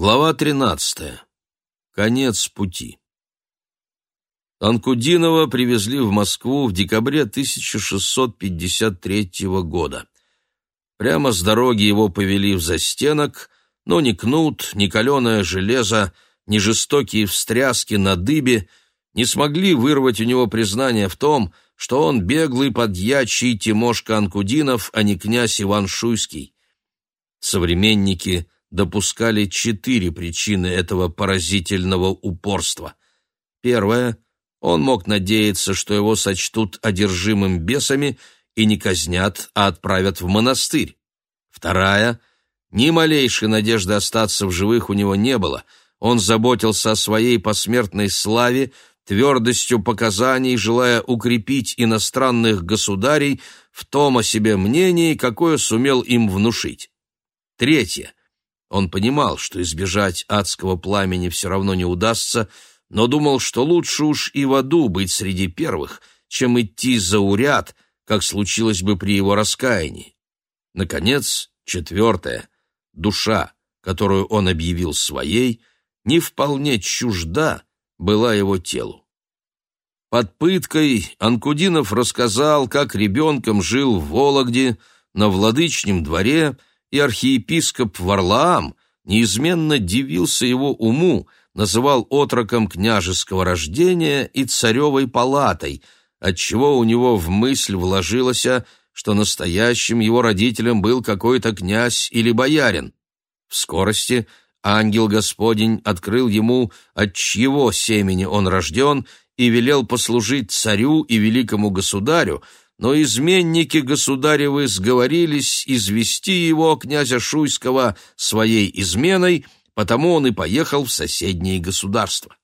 Глава 13. Конец пути. Анкудинова привезли в Москву в декабре 1653 года. Прямо с дороги его повели в застенок, но ни кнут, ни каленое железо, ни жестокие встряски на дыбе не смогли вырвать у него признание в том, что он беглый подьячий Тимошка Анкудинов, а не князь Иван Шуйский. Современники – допускали четыре причины этого поразительного упорства. Первая — он мог надеяться, что его сочтут одержимым бесами и не казнят, а отправят в монастырь. Вторая — ни малейшей надежды остаться в живых у него не было. Он заботился о своей посмертной славе, твердостью показаний, желая укрепить иностранных государей в том о себе мнении, какое сумел им внушить. Третье. Он понимал, что избежать адского пламени все равно не удастся, но думал, что лучше уж и в аду быть среди первых, чем идти за уряд, как случилось бы при его раскаянии. Наконец, четвертое. Душа, которую он объявил своей, не вполне чужда была его телу. Под пыткой Анкудинов рассказал, как ребенком жил в Вологде, на владычнем дворе, и архиепископ Варлаам неизменно дивился его уму, называл отроком княжеского рождения и царевой палатой, отчего у него в мысль вложилось, что настоящим его родителем был какой-то князь или боярин. В скорости ангел Господень открыл ему, от чьего семени он рожден, и велел послужить царю и великому государю, но изменники государевы сговорились извести его, князя Шуйского, своей изменой, потому он и поехал в соседние государства.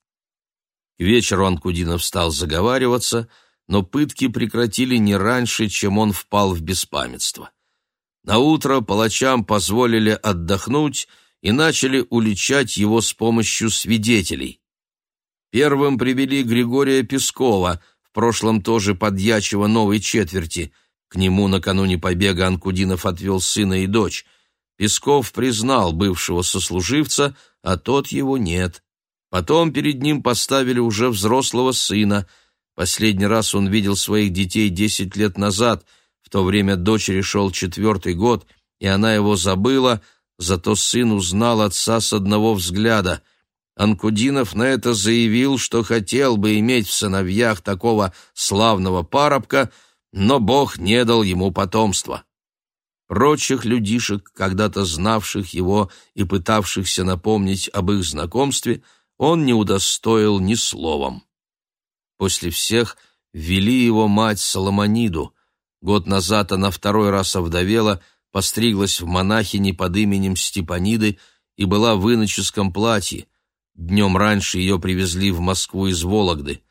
К вечеру Анкудинов стал заговариваться, но пытки прекратили не раньше, чем он впал в беспамятство. Наутро палачам позволили отдохнуть и начали уличать его с помощью свидетелей. Первым привели Григория Пескова — прошлом тоже подьячего новой четверти. К нему накануне побега Анкудинов отвел сына и дочь. Песков признал бывшего сослуживца, а тот его нет. Потом перед ним поставили уже взрослого сына. Последний раз он видел своих детей десять лет назад, в то время дочери шел четвертый год, и она его забыла, зато сын узнал отца с одного взгляда — Анкудинов на это заявил, что хотел бы иметь в сыновьях такого славного парубка, но Бог не дал ему потомства. Прочих людишек, когда-то знавших его и пытавшихся напомнить об их знакомстве, он не удостоил ни словом. После всех ввели его мать Соломониду. Год назад она второй раз овдовела, постриглась в монахини под именем Степаниды и была в иноческом платье — Днем раньше ее привезли в Москву из Вологды.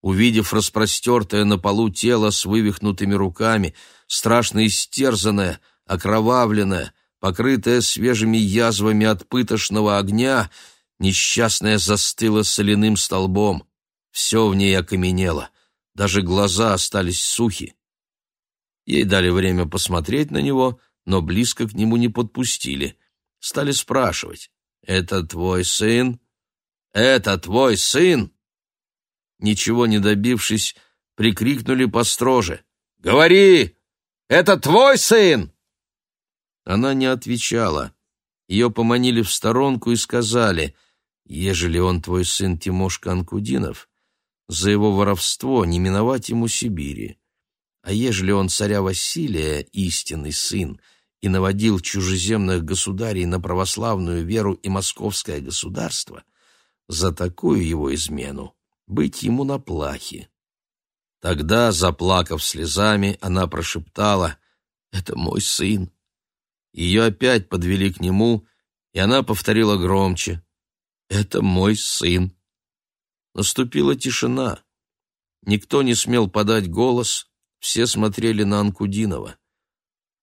Увидев распростертое на полу тело с вывихнутыми руками, страшно истерзанное, окровавленное, покрытое свежими язвами от пытошного огня, несчастная застыла соляным столбом. Все в ней окаменело, даже глаза остались сухи. Ей дали время посмотреть на него, но близко к нему не подпустили. Стали спрашивать, «Это твой сын?» «Это твой сын?» Ничего не добившись, прикрикнули построже. «Говори! Это твой сын!» Она не отвечала. Ее поманили в сторонку и сказали, «Ежели он твой сын Тимошка Анкудинов, за его воровство не миновать ему Сибири. А ежели он царя Василия, истинный сын, и наводил чужеземных государей на православную веру и московское государство, за такую его измену быть ему на плахе. Тогда, заплакав слезами, она прошептала «Это мой сын». Ее опять подвели к нему, и она повторила громче «Это мой сын». Наступила тишина. Никто не смел подать голос, все смотрели на Анкудинова.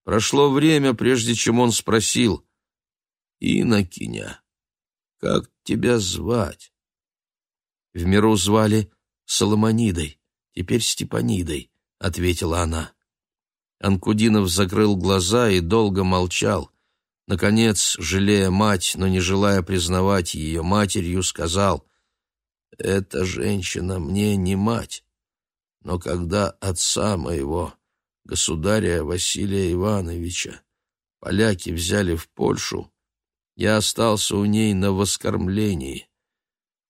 Прошло время, прежде чем он спросил «Инокиня, как тебя звать?» В миру звали Соломонидой, теперь Степанидой, — ответила она. Анкудинов закрыл глаза и долго молчал. Наконец, жалея мать, но не желая признавать ее матерью, сказал, «Эта женщина мне не мать, но когда отца моего, государя Василия Ивановича, поляки взяли в Польшу, я остался у ней на воскормлении.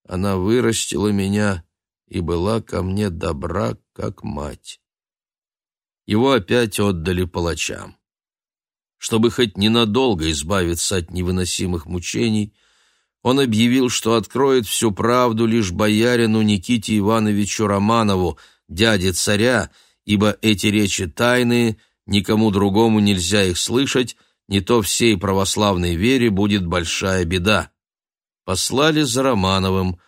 Она вырастила меня и была ко мне добра, как мать. Его опять отдали палачам. Чтобы хоть ненадолго избавиться от невыносимых мучений, он объявил, что откроет всю правду лишь боярину Никите Ивановичу Романову, дяде царя, ибо эти речи тайные, никому другому нельзя их слышать, не то всей православной вере будет большая беда. Послали за Романовым,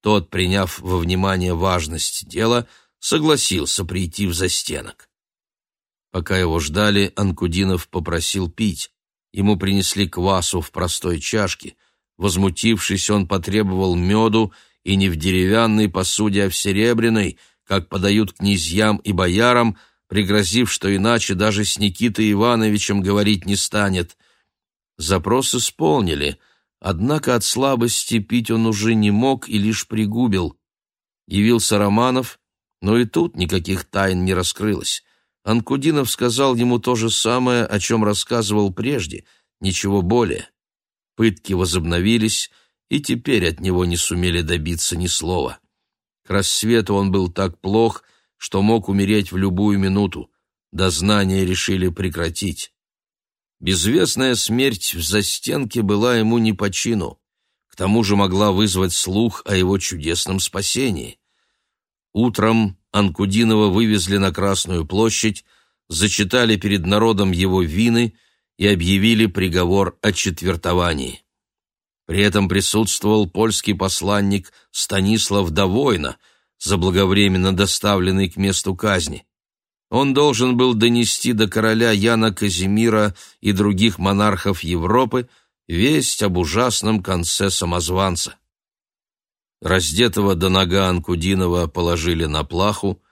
тот, приняв во внимание важность дела, согласился прийти в застенок. Пока его ждали, Анкудинов попросил пить. Ему принесли квасу в простой чашке. Возмутившись, он потребовал меду и не в деревянной посуде, а в серебряной, как подают князьям и боярам, пригрозив, что иначе даже с Никитой Ивановичем говорить не станет. Запрос исполнили — Однако от слабости пить он уже не мог и лишь пригубил. Явился Романов, но и тут никаких тайн не раскрылось. Анкудинов сказал ему то же самое, о чем рассказывал прежде, ничего более. Пытки возобновились, и теперь от него не сумели добиться ни слова. К рассвету он был так плох, что мог умереть в любую минуту. Дознание решили прекратить. Безвестная смерть в застенке была ему не по чину. К тому же могла вызвать слух о его чудесном спасении. Утром Анкудинова вывезли на Красную площадь, зачитали перед народом его вины и объявили приговор о четвертовании. При этом присутствовал польский посланник Станислав Довойна, заблаговременно доставленный к месту казни. Он должен был донести до короля Яна Казимира и других монархов Европы весть об ужасном конце самозванца. Раздетого до нога Анкудинова положили на плаху,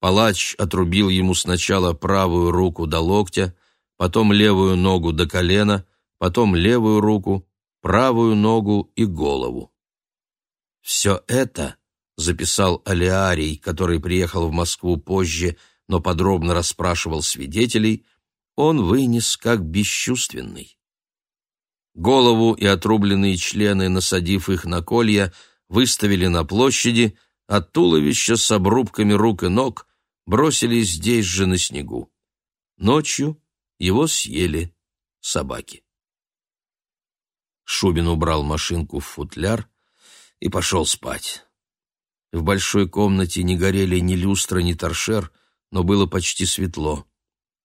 палач отрубил ему сначала правую руку до локтя, потом левую ногу до колена, потом левую руку, правую ногу и голову. Все это, записал Алиарий, который приехал в Москву позже, но подробно расспрашивал свидетелей, он вынес как бесчувственный. Голову и отрубленные члены, насадив их на колья, выставили на площади, а туловище с обрубками рук и ног бросили здесь же на снегу. Ночью его съели собаки. Шубин убрал машинку в футляр и пошел спать. В большой комнате не горели ни люстра, ни торшер, но было почти светло.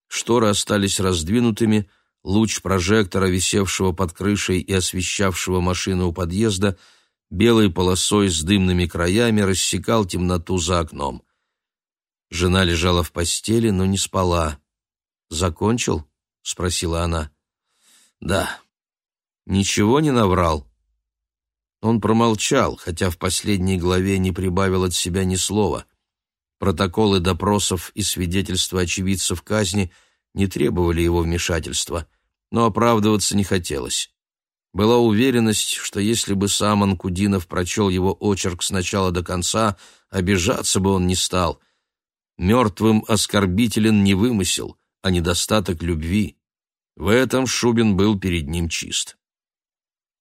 Шторы остались раздвинутыми, луч прожектора, висевшего под крышей и освещавшего машину у подъезда, белой полосой с дымными краями рассекал темноту за окном. Жена лежала в постели, но не спала. «Закончил?» — спросила она. «Да». «Ничего не наврал?» Он промолчал, хотя в последней главе не прибавил от себя ни слова — Протоколы допросов и свидетельства очевидцев казни не требовали его вмешательства, но оправдываться не хотелось. Была уверенность, что если бы сам Анкудинов прочел его очерк с начала до конца, обижаться бы он не стал. Мертвым оскорбителен не вымысел, а недостаток любви. В этом Шубин был перед ним чист.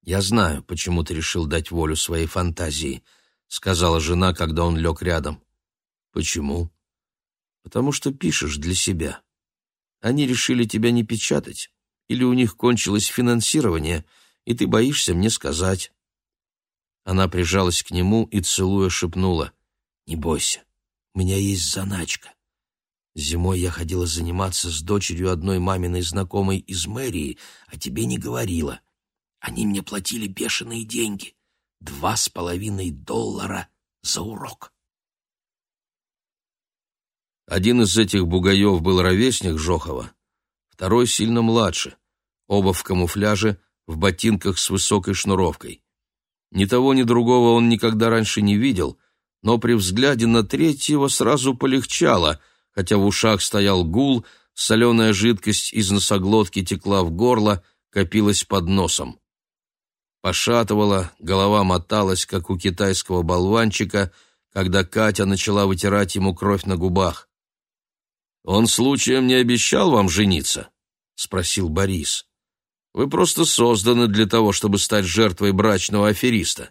«Я знаю, почему ты решил дать волю своей фантазии», — сказала жена, когда он лег рядом. Почему? Потому что пишешь для себя. Они решили тебя не печатать, или у них кончилось финансирование, и ты боишься мне сказать. Она прижалась к нему и, целуя, шепнула. «Не бойся, у меня есть заначка. Зимой я ходила заниматься с дочерью одной маминой знакомой из мэрии, а тебе не говорила. Они мне платили бешеные деньги. Два с половиной доллара за урок. Один из этих бугаев был ровесник Жохова, второй сильно младше, оба в камуфляже, в ботинках с высокой шнуровкой. Ни того, ни другого он никогда раньше не видел, но при взгляде на третьего сразу полегчало, хотя в ушах стоял гул, соленая жидкость из носоглотки текла в горло, копилась под носом. Пошатывала, голова моталась, как у китайского болванчика, когда Катя начала вытирать ему кровь на губах. «Он случаем не обещал вам жениться?» — спросил Борис. «Вы просто созданы для того, чтобы стать жертвой брачного афериста».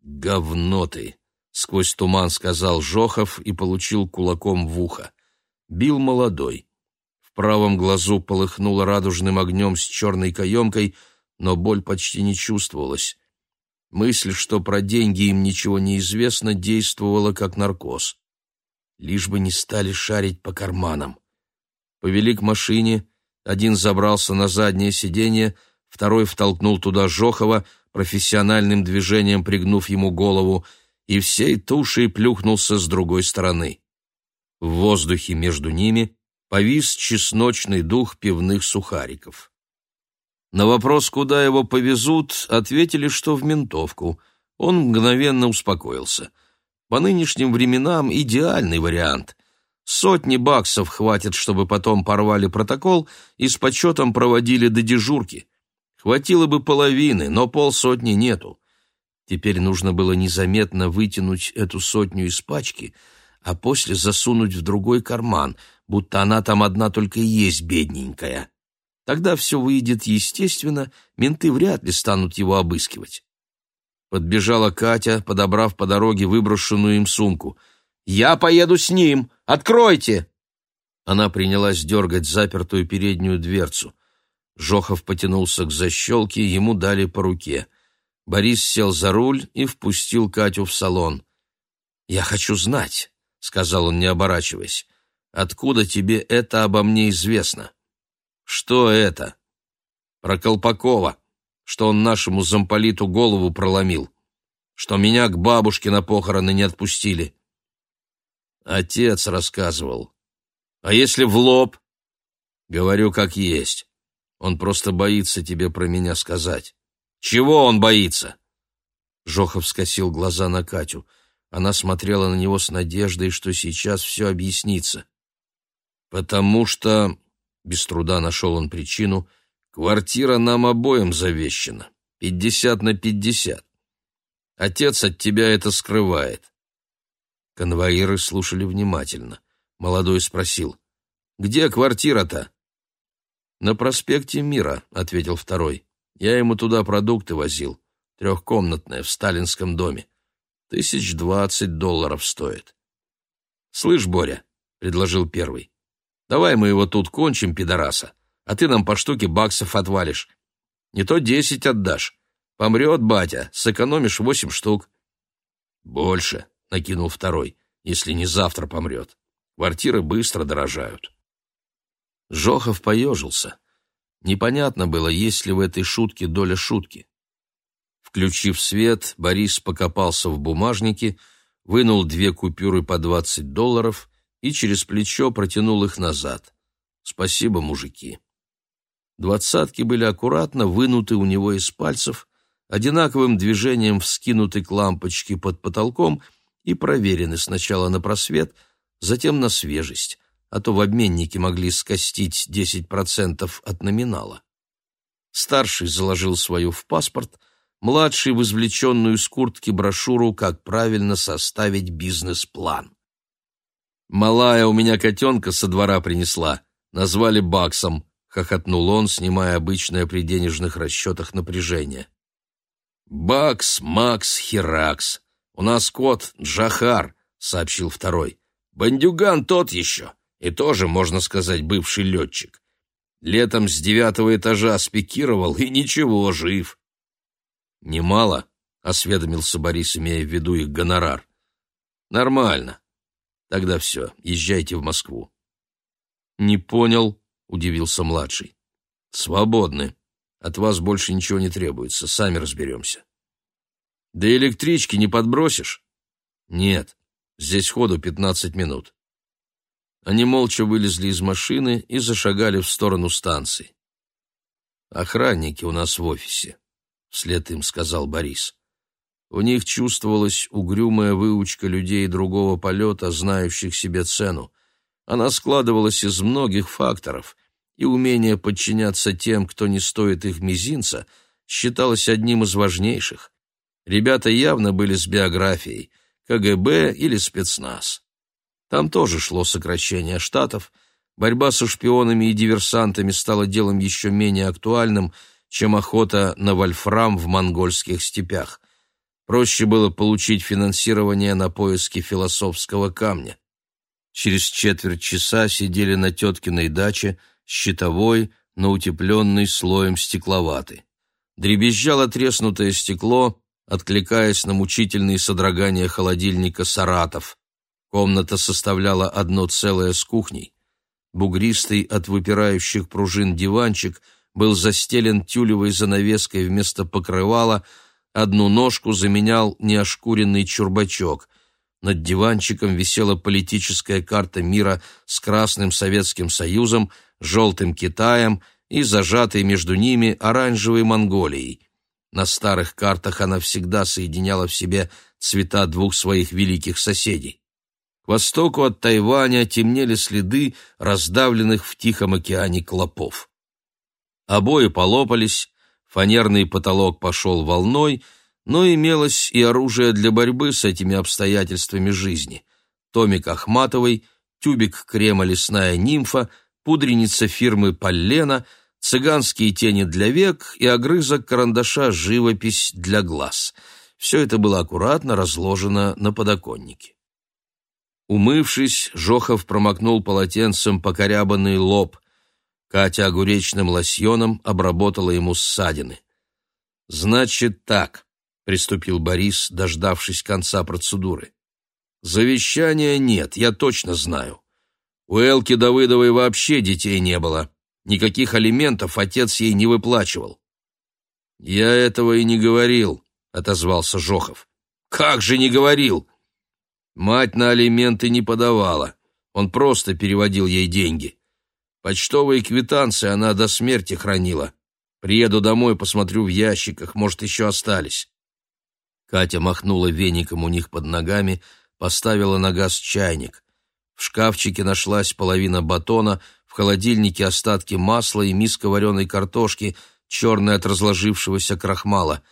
«Говно ты!» — сквозь туман сказал Жохов и получил кулаком в ухо. Бил молодой. В правом глазу полыхнуло радужным огнем с черной каемкой, но боль почти не чувствовалась. Мысль, что про деньги им ничего не известно, действовала как наркоз лишь бы не стали шарить по карманам. Повели к машине, один забрался на заднее сиденье, второй втолкнул туда Жохова, профессиональным движением пригнув ему голову, и всей тушей плюхнулся с другой стороны. В воздухе между ними повис чесночный дух пивных сухариков. На вопрос, куда его повезут, ответили, что в ментовку. Он мгновенно успокоился — по нынешним временам идеальный вариант. Сотни баксов хватит, чтобы потом порвали протокол и с почетом проводили до дежурки. Хватило бы половины, но полсотни нету. Теперь нужно было незаметно вытянуть эту сотню из пачки, а после засунуть в другой карман, будто она там одна только и есть бедненькая. Тогда все выйдет естественно, менты вряд ли станут его обыскивать. Подбежала Катя, подобрав по дороге выброшенную им сумку. «Я поеду с ним! Откройте!» Она принялась дергать запертую переднюю дверцу. Жохов потянулся к защелке, ему дали по руке. Борис сел за руль и впустил Катю в салон. «Я хочу знать», — сказал он, не оборачиваясь, — «откуда тебе это обо мне известно?» «Что это?» «Про Колпакова», что он нашему замполиту голову проломил, что меня к бабушке на похороны не отпустили. Отец рассказывал. А если в лоб? Говорю, как есть. Он просто боится тебе про меня сказать. Чего он боится? Жохов скосил глаза на Катю. Она смотрела на него с надеждой, что сейчас все объяснится. Потому что, без труда нашел он причину, Квартира нам обоим завещена. Пятьдесят на пятьдесят. Отец от тебя это скрывает. Конвоиры слушали внимательно. Молодой спросил. «Где квартира-то?» «На проспекте Мира», — ответил второй. «Я ему туда продукты возил. Трехкомнатная, в сталинском доме. Тысяч двадцать долларов стоит». «Слышь, Боря», — предложил первый, — «давай мы его тут кончим, пидораса а ты нам по штуке баксов отвалишь. Не то десять отдашь. Помрет батя, сэкономишь восемь штук. Больше, — накинул второй, — если не завтра помрет. Квартиры быстро дорожают. Жохов поежился. Непонятно было, есть ли в этой шутке доля шутки. Включив свет, Борис покопался в бумажнике, вынул две купюры по двадцать долларов и через плечо протянул их назад. «Спасибо, мужики». Двадцатки были аккуратно вынуты у него из пальцев, одинаковым движением вскинуты к лампочке под потолком и проверены сначала на просвет, затем на свежесть, а то в обменнике могли скостить 10% от номинала. Старший заложил свою в паспорт, младший в извлеченную из куртки брошюру «Как правильно составить бизнес-план». «Малая у меня котенка со двора принесла, назвали Баксом», — хохотнул он, снимая обычное при денежных расчетах напряжение. «Бакс, Макс, Херакс. У нас кот Джахар», — сообщил второй. «Бандюган тот еще, и тоже, можно сказать, бывший летчик. Летом с девятого этажа спикировал, и ничего, жив». «Немало», — осведомился Борис, имея в виду их гонорар. «Нормально. Тогда все, езжайте в Москву». «Не понял», — удивился младший. «Свободны. От вас больше ничего не требуется, сами разберемся». «Да электрички не подбросишь?» «Нет, здесь ходу пятнадцать минут». Они молча вылезли из машины и зашагали в сторону станции. «Охранники у нас в офисе», — вслед им сказал Борис. У них чувствовалась угрюмая выучка людей другого полета, знающих себе цену. Она складывалась из многих факторов, и умение подчиняться тем, кто не стоит их мизинца, считалось одним из важнейших. Ребята явно были с биографией, КГБ или спецназ. Там тоже шло сокращение штатов, борьба со шпионами и диверсантами стала делом еще менее актуальным, чем охота на вольфрам в монгольских степях. Проще было получить финансирование на поиски философского камня. Через четверть часа сидели на теткиной даче, щитовой, но утепленной слоем стекловаты. Дребезжало треснутое стекло, откликаясь на мучительные содрогания холодильника «Саратов». Комната составляла одно целое с кухней. Бугристый от выпирающих пружин диванчик был застелен тюлевой занавеской вместо покрывала, одну ножку заменял неошкуренный чурбачок. Над диванчиком висела политическая карта мира с Красным Советским Союзом, Желтым Китаем и зажатой между ними оранжевой Монголией. На старых картах она всегда соединяла в себе цвета двух своих великих соседей. К востоку от Тайваня темнели следы раздавленных в Тихом океане клопов. Обои полопались, фанерный потолок пошел волной, но имелось и оружие для борьбы с этими обстоятельствами жизни. Томик Ахматовой, тюбик крема «Лесная нимфа», пудреница фирмы «Поллена», цыганские тени для век и огрызок карандаша «Живопись для глаз». Все это было аккуратно разложено на подоконнике. Умывшись, Жохов промокнул полотенцем покорябанный лоб. Катя огуречным лосьоном обработала ему ссадины. «Значит так», — приступил Борис, дождавшись конца процедуры. «Завещания нет, я точно знаю. У Элки Давыдовой вообще детей не было. Никаких алиментов отец ей не выплачивал. «Я этого и не говорил», — отозвался Жохов. «Как же не говорил?» Мать на алименты не подавала. Он просто переводил ей деньги. Почтовые квитанции она до смерти хранила. Приеду домой, посмотрю в ящиках, может, еще остались. Катя махнула веником у них под ногами, поставила на газ чайник. В шкафчике нашлась половина батона, в холодильнике остатки масла и миска вареной картошки, черная от разложившегося крахмала.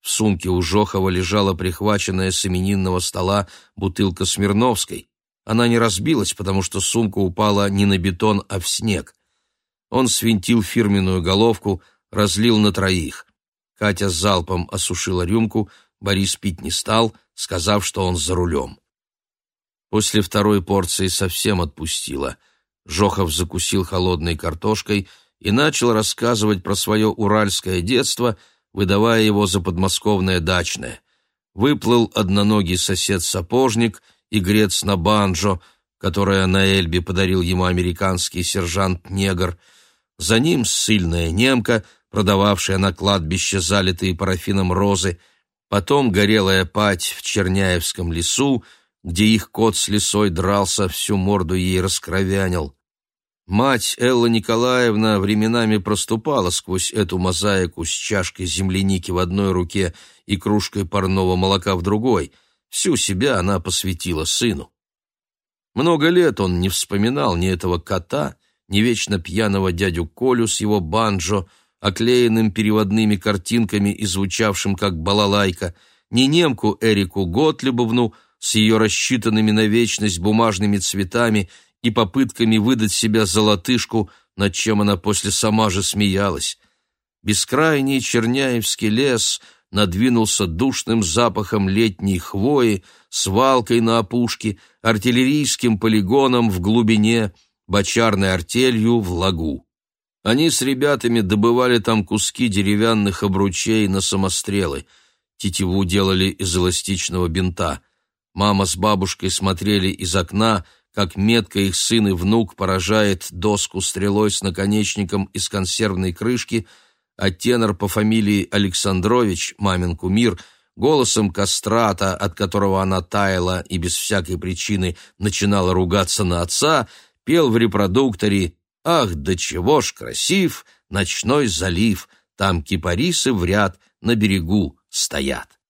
В сумке у Жохова лежала прихваченная с именинного стола бутылка Смирновской. Она не разбилась, потому что сумка упала не на бетон, а в снег. Он свинтил фирменную головку, разлил на троих. Катя с залпом осушила рюмку, Борис пить не стал, сказав, что он за рулем. После второй порции совсем отпустила. Жохов закусил холодной картошкой и начал рассказывать про свое уральское детство, выдавая его за подмосковное дачное. Выплыл одноногий сосед-сапожник и грец на банджо, которое на Эльбе подарил ему американский сержант-негр. За ним ссыльная немка, продававшая на кладбище залитые парафином розы, потом горелая пать в Черняевском лесу, где их кот с лисой дрался, всю морду ей раскровянил. Мать Элла Николаевна временами проступала сквозь эту мозаику с чашкой земляники в одной руке и кружкой парного молока в другой. Всю себя она посвятила сыну. Много лет он не вспоминал ни этого кота, ни вечно пьяного дядю Колю с его банджо, оклеенным переводными картинками и звучавшим как балалайка, ни немку Эрику Готлибовну, с ее рассчитанными на вечность бумажными цветами и попытками выдать себя за латышку, над чем она после сама же смеялась. Бескрайний Черняевский лес надвинулся душным запахом летней хвои, свалкой на опушке, артиллерийским полигоном в глубине, бочарной артелью в лагу. Они с ребятами добывали там куски деревянных обручей на самострелы. Тетиву делали из эластичного бинта — Мама с бабушкой смотрели из окна, как метко их сын и внук поражает доску стрелой с наконечником из консервной крышки, а тенор по фамилии Александрович, мамин кумир, голосом кастрата, от которого она таяла и без всякой причины начинала ругаться на отца, пел в репродукторе «Ах, да чего ж красив ночной залив, там кипарисы в ряд на берегу стоят».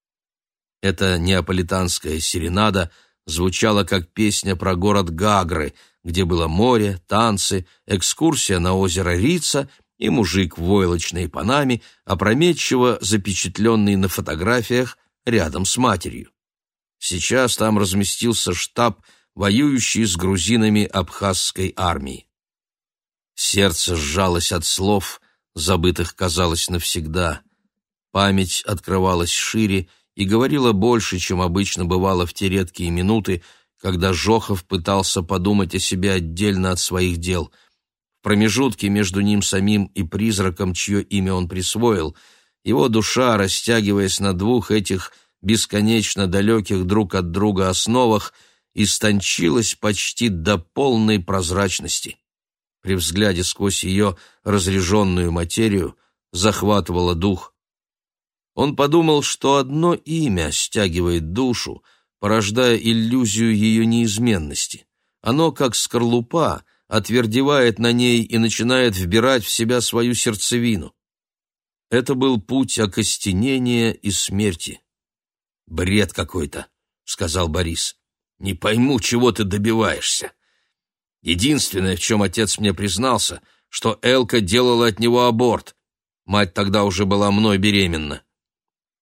Эта неаполитанская серенада звучала как песня про город Гагры, где было море, танцы, экскурсия на озеро Рица и мужик в войлочной панаме, опрометчиво запечатленный на фотографиях рядом с матерью. Сейчас там разместился штаб, воюющий с грузинами абхазской армии. Сердце сжалось от слов, забытых, казалось, навсегда. Память открывалась шире и говорила больше, чем обычно бывало в те редкие минуты, когда Жохов пытался подумать о себе отдельно от своих дел. В промежутке между ним самим и призраком, чье имя он присвоил, его душа, растягиваясь на двух этих бесконечно далеких друг от друга основах, истончилась почти до полной прозрачности. При взгляде сквозь ее разреженную материю захватывало дух. Он подумал, что одно имя стягивает душу, порождая иллюзию ее неизменности. Оно, как скорлупа, отвердевает на ней и начинает вбирать в себя свою сердцевину. Это был путь окостенения и смерти. «Бред какой-то», — сказал Борис. «Не пойму, чего ты добиваешься. Единственное, в чем отец мне признался, что Элка делала от него аборт. Мать тогда уже была мной беременна».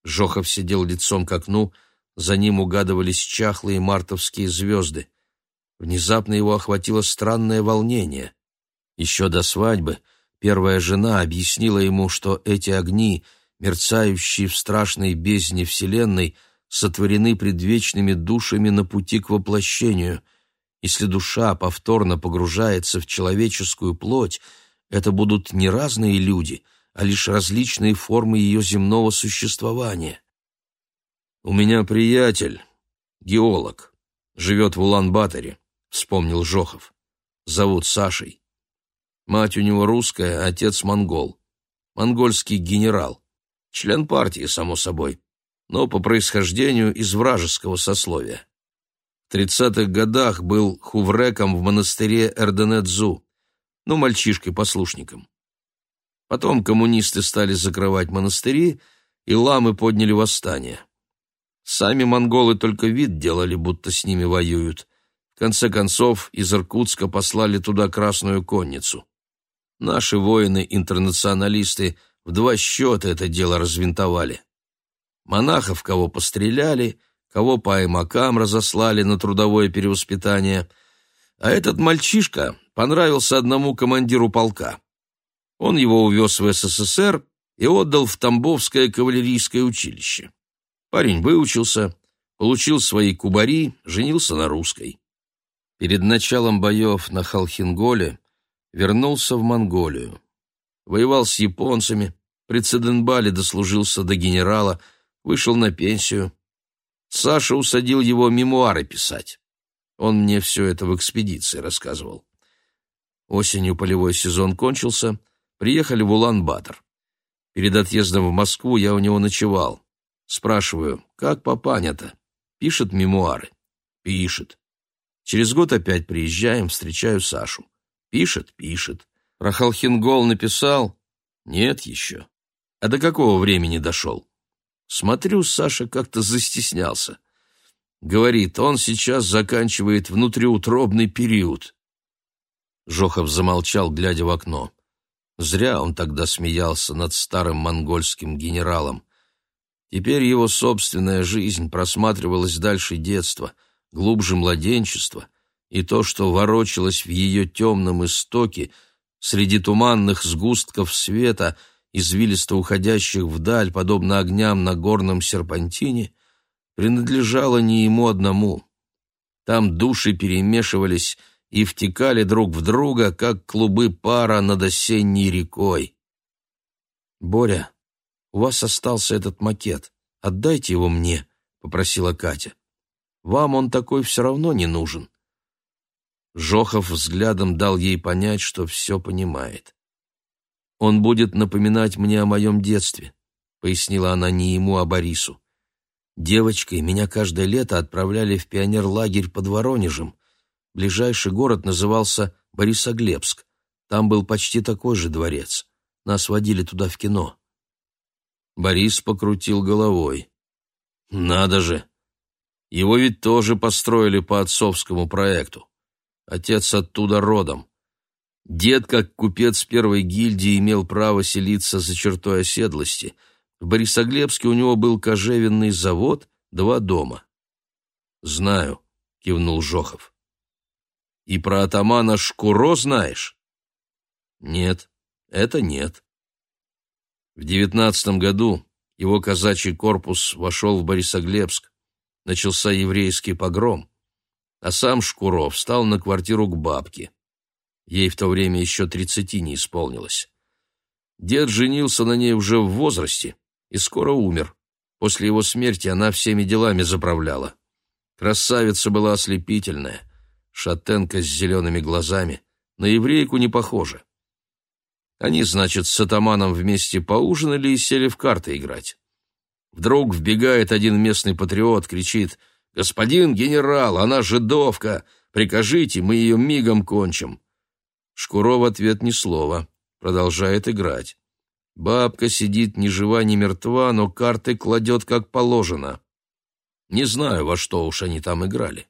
Жохов сидел лицом к окну, за ним угадывались чахлые мартовские звезды. Внезапно его охватило странное волнение. Еще до свадьбы первая жена объяснила ему, что эти огни, мерцающие в страшной бездне Вселенной, сотворены предвечными душами на пути к воплощению. Если душа повторно погружается в человеческую плоть, это будут не разные люди — а лишь различные формы ее земного существования. «У меня приятель, геолог, живет в Улан-Баторе», — вспомнил Жохов. «Зовут Сашей. Мать у него русская, отец монгол. Монгольский генерал. Член партии, само собой, но по происхождению из вражеского сословия. В тридцатых годах был хувреком в монастыре Эрденедзу, ну, мальчишкой-послушником. Потом коммунисты стали закрывать монастыри, и ламы подняли восстание. Сами монголы только вид делали, будто с ними воюют. Конце концов, из Иркутска послали туда Красную Конницу. Наши воины-интернационалисты в два счета это дело развинтовали. Монахов кого постреляли, кого по аймакам разослали на трудовое перевоспитание. А этот мальчишка понравился одному командиру полка. Он его увез в СССР и отдал в Тамбовское кавалерийское училище. Парень выучился, получил свои кубари, женился на русской. Перед началом боев на Халхинголе вернулся в Монголию. Воевал с японцами, при Циденбале дослужился до генерала, вышел на пенсию. Саша усадил его мемуары писать. Он мне все это в экспедиции рассказывал. Осенью полевой сезон кончился — Приехали в Улан-Батор. Перед отъездом в Москву я у него ночевал. Спрашиваю, как папаня-то? Пишет мемуары. Пишет. Через год опять приезжаем, встречаю Сашу. Пишет, пишет. Про Халхингол написал? Нет еще. А до какого времени дошел? Смотрю, Саша как-то застеснялся. Говорит, он сейчас заканчивает внутриутробный период. Жохов замолчал, глядя в окно. Зря он тогда смеялся над старым монгольским генералом. Теперь его собственная жизнь просматривалась дальше детства, глубже младенчества, и то, что ворочалось в ее темном истоке, среди туманных сгустков света, извилисто уходящих вдаль, подобно огням на горном серпантине, принадлежало не ему одному. Там души перемешивались и втекали друг в друга, как клубы пара над осенней рекой. «Боря, у вас остался этот макет. Отдайте его мне», — попросила Катя. «Вам он такой все равно не нужен». Жохов взглядом дал ей понять, что все понимает. «Он будет напоминать мне о моем детстве», — пояснила она не ему, а Борису. «Девочкой меня каждое лето отправляли в пионерлагерь под Воронежем. Ближайший город назывался Борисоглебск. Там был почти такой же дворец. Нас водили туда в кино. Борис покрутил головой. «Надо же! Его ведь тоже построили по отцовскому проекту. Отец оттуда родом. Дед, как купец первой гильдии, имел право селиться за чертой оседлости. В Борисоглебске у него был кожевенный завод, два дома. «Знаю», — кивнул Жохов. «И про атамана Шкуро знаешь?» «Нет, это нет». В девятнадцатом году его казачий корпус вошел в Борисоглебск. Начался еврейский погром, а сам Шкуров встал на квартиру к бабке. Ей в то время еще тридцати не исполнилось. Дед женился на ней уже в возрасте и скоро умер. После его смерти она всеми делами заправляла. Красавица была ослепительная, шатенка с зелеными глазами, на еврейку не похожа. Они, значит, с атаманом вместе поужинали и сели в карты играть. Вдруг вбегает один местный патриот, кричит «Господин генерал, она жидовка! Прикажите, мы ее мигом кончим!» Шкуро в ответ ни слова, продолжает играть. Бабка сидит ни жива, ни мертва, но карты кладет как положено. Не знаю, во что уж они там играли.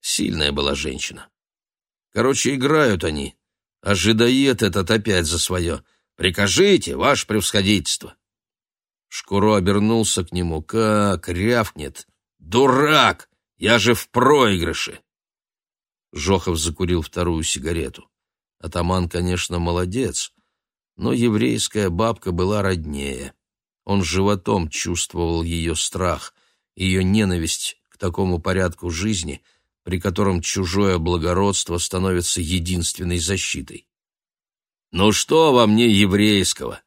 Сильная была женщина. Короче, играют они, а жидоед этот опять за свое. «Прикажите, ваше превосходительство!» Шкуро обернулся к нему. «Как рявкнет! Дурак! Я же в проигрыше!» Жохов закурил вторую сигарету. Атаман, конечно, молодец, но еврейская бабка была роднее. Он животом чувствовал ее страх, ее ненависть к такому порядку жизни — при котором чужое благородство становится единственной защитой. «Ну что во мне еврейского?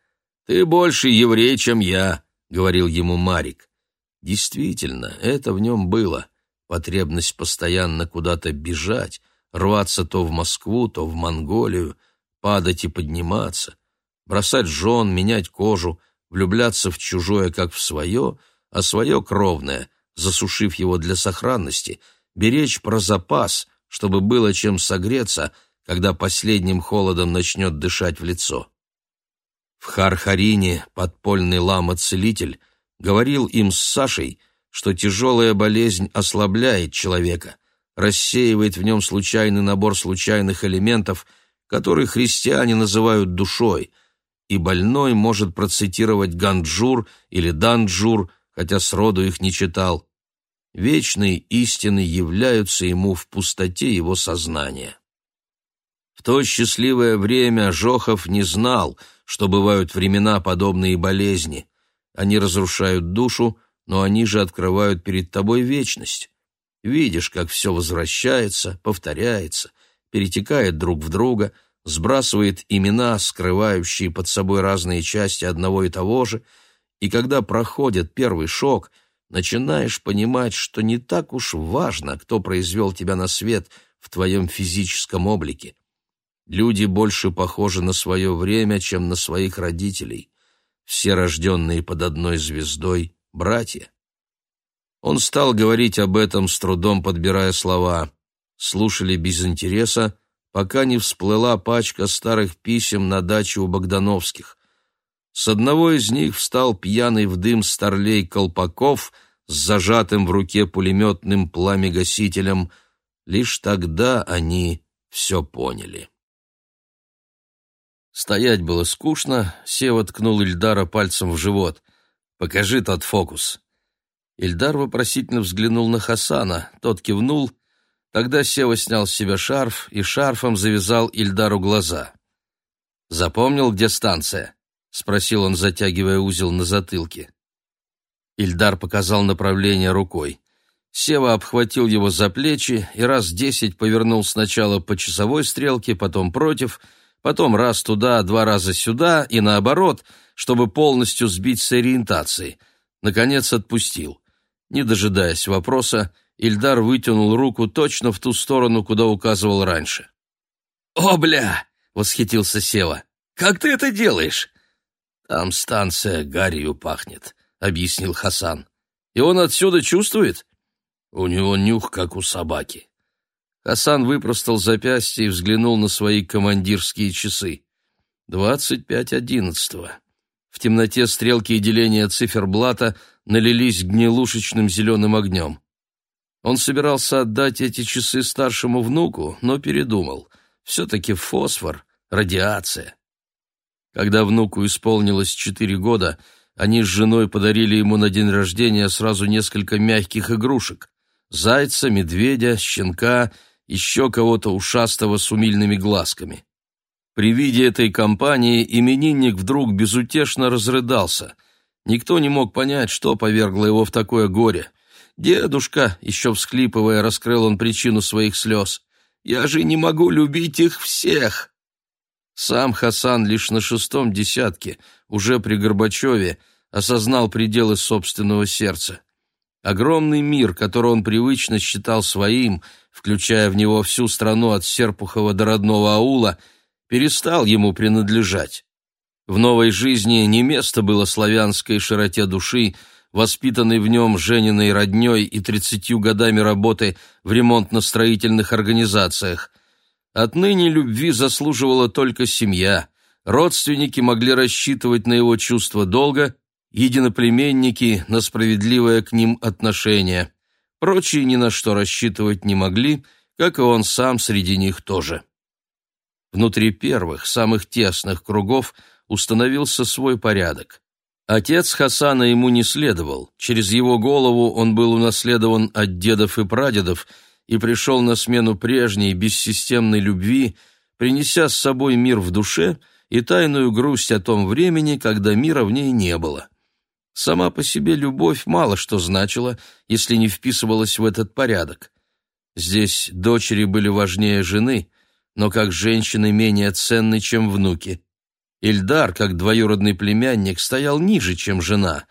Ты больше еврей, чем я», — говорил ему Марик. Действительно, это в нем было. Потребность постоянно куда-то бежать, рваться то в Москву, то в Монголию, падать и подниматься, бросать жен, менять кожу, влюбляться в чужое, как в свое, а свое кровное, засушив его для сохранности — беречь про запас, чтобы было чем согреться, когда последним холодом начнет дышать в лицо. В Хархарине подпольный лама-целитель говорил им с Сашей, что тяжелая болезнь ослабляет человека, рассеивает в нем случайный набор случайных элементов, которые христиане называют душой, и больной может процитировать Ганджур или Данджур, хотя сроду их не читал вечные истины являются ему в пустоте его сознания. В то счастливое время Жохов не знал, что бывают времена, подобные болезни. Они разрушают душу, но они же открывают перед тобой вечность. Видишь, как все возвращается, повторяется, перетекает друг в друга, сбрасывает имена, скрывающие под собой разные части одного и того же, и когда проходит первый шок — начинаешь понимать, что не так уж важно, кто произвел тебя на свет в твоем физическом облике. Люди больше похожи на свое время, чем на своих родителей. Все рожденные под одной звездой — братья. Он стал говорить об этом, с трудом подбирая слова. Слушали без интереса, пока не всплыла пачка старых писем на даче у Богдановских. С одного из них встал пьяный в дым старлей Колпаков с зажатым в руке пулеметным пламегасителем. Лишь тогда они все поняли. Стоять было скучно, Сева ткнул Ильдара пальцем в живот. «Покажи тот фокус». Ильдар вопросительно взглянул на Хасана, тот кивнул. Тогда Сева снял с себя шарф и шарфом завязал Ильдару глаза. «Запомнил, где станция?» — спросил он, затягивая узел на затылке. Ильдар показал направление рукой. Сева обхватил его за плечи и раз десять повернул сначала по часовой стрелке, потом против, потом раз туда, два раза сюда и наоборот, чтобы полностью сбить с ориентации. Наконец отпустил. Не дожидаясь вопроса, Ильдар вытянул руку точно в ту сторону, куда указывал раньше. «О, бля!» — восхитился Сева. «Как ты это делаешь?» «Там станция гарью пахнет», — объяснил Хасан. «И он отсюда чувствует?» «У него нюх, как у собаки». Хасан выпростал запястье и взглянул на свои командирские часы. «Двадцать пять одиннадцатого». В темноте стрелки и деления циферблата налились гнилушечным зеленым огнем. Он собирался отдать эти часы старшему внуку, но передумал. Все-таки фосфор, радиация. Когда внуку исполнилось четыре года, они с женой подарили ему на день рождения сразу несколько мягких игрушек — зайца, медведя, щенка, еще кого-то ушастого с умильными глазками. При виде этой компании именинник вдруг безутешно разрыдался. Никто не мог понять, что повергло его в такое горе. «Дедушка», — еще всхлипывая, раскрыл он причину своих слез, — «я же не могу любить их всех». Сам Хасан лишь на шестом десятке, уже при Горбачеве, осознал пределы собственного сердца. Огромный мир, который он привычно считал своим, включая в него всю страну от Серпухова до родного аула, перестал ему принадлежать. В новой жизни не место было славянской широте души, воспитанной в нем Жениной родней и тридцатью годами работы в ремонтно-строительных организациях. Отныне любви заслуживала только семья. Родственники могли рассчитывать на его чувство долга, единоплеменники — на справедливое к ним отношение. Прочие ни на что рассчитывать не могли, как и он сам среди них тоже. Внутри первых, самых тесных кругов установился свой порядок. Отец Хасана ему не следовал, через его голову он был унаследован от дедов и прадедов и пришел на смену прежней бессистемной любви, принеся с собой мир в душе и тайную грусть о том времени, когда мира в ней не было. Сама по себе любовь мало что значила, если не вписывалась в этот порядок. Здесь дочери были важнее жены, но как женщины менее ценны, чем внуки. Ильдар, как двоюродный племянник, стоял ниже, чем жена,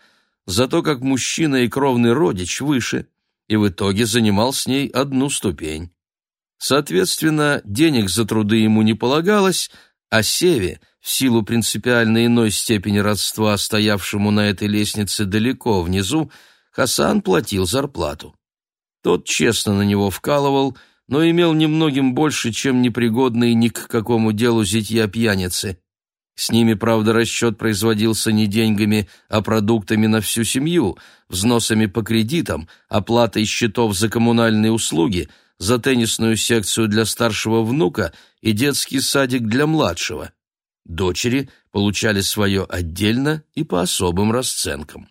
зато как мужчина и кровный родич выше, и в итоге занимал с ней одну ступень. Соответственно, денег за труды ему не полагалось, а Севе, в силу принципиально иной степени родства, стоявшему на этой лестнице далеко внизу, Хасан платил зарплату. Тот честно на него вкалывал, но имел немногим больше, чем непригодный ни к какому делу зятья пьяницы. С ними, правда, расчет производился не деньгами, а продуктами на всю семью, взносами по кредитам, оплатой счетов за коммунальные услуги, за теннисную секцию для старшего внука и детский садик для младшего. Дочери получали свое отдельно и по особым расценкам.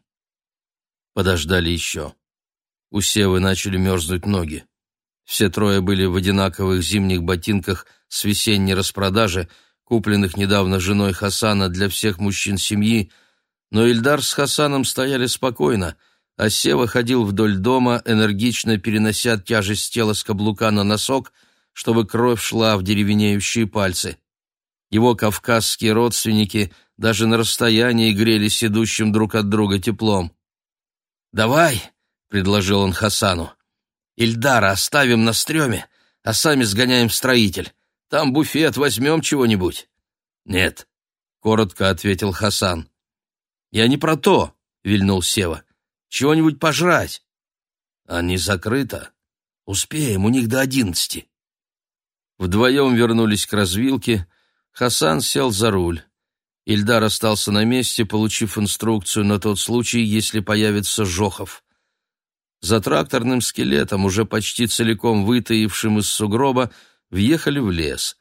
Подождали еще. У Севы начали мерзнуть ноги. Все трое были в одинаковых зимних ботинках с весенней распродажи, купленных недавно женой Хасана для всех мужчин семьи, но Ильдар с Хасаном стояли спокойно, а Сева ходил вдоль дома, энергично перенося тяжесть тела с каблука на носок, чтобы кровь шла в деревенеющие пальцы. Его кавказские родственники даже на расстоянии грелись идущим друг от друга теплом. «Давай», — предложил он Хасану, — «Ильдара оставим на стреме, а сами сгоняем в строитель. Там буфет, возьмем чего-нибудь». «Нет», — коротко ответил Хасан. «Я не про то», — вильнул Сева. «Чего-нибудь пожрать». «А не закрыто. Успеем, у них до одиннадцати». Вдвоем вернулись к развилке. Хасан сел за руль. Ильдар остался на месте, получив инструкцию на тот случай, если появится Жохов. За тракторным скелетом, уже почти целиком вытаившим из сугроба, въехали в лес.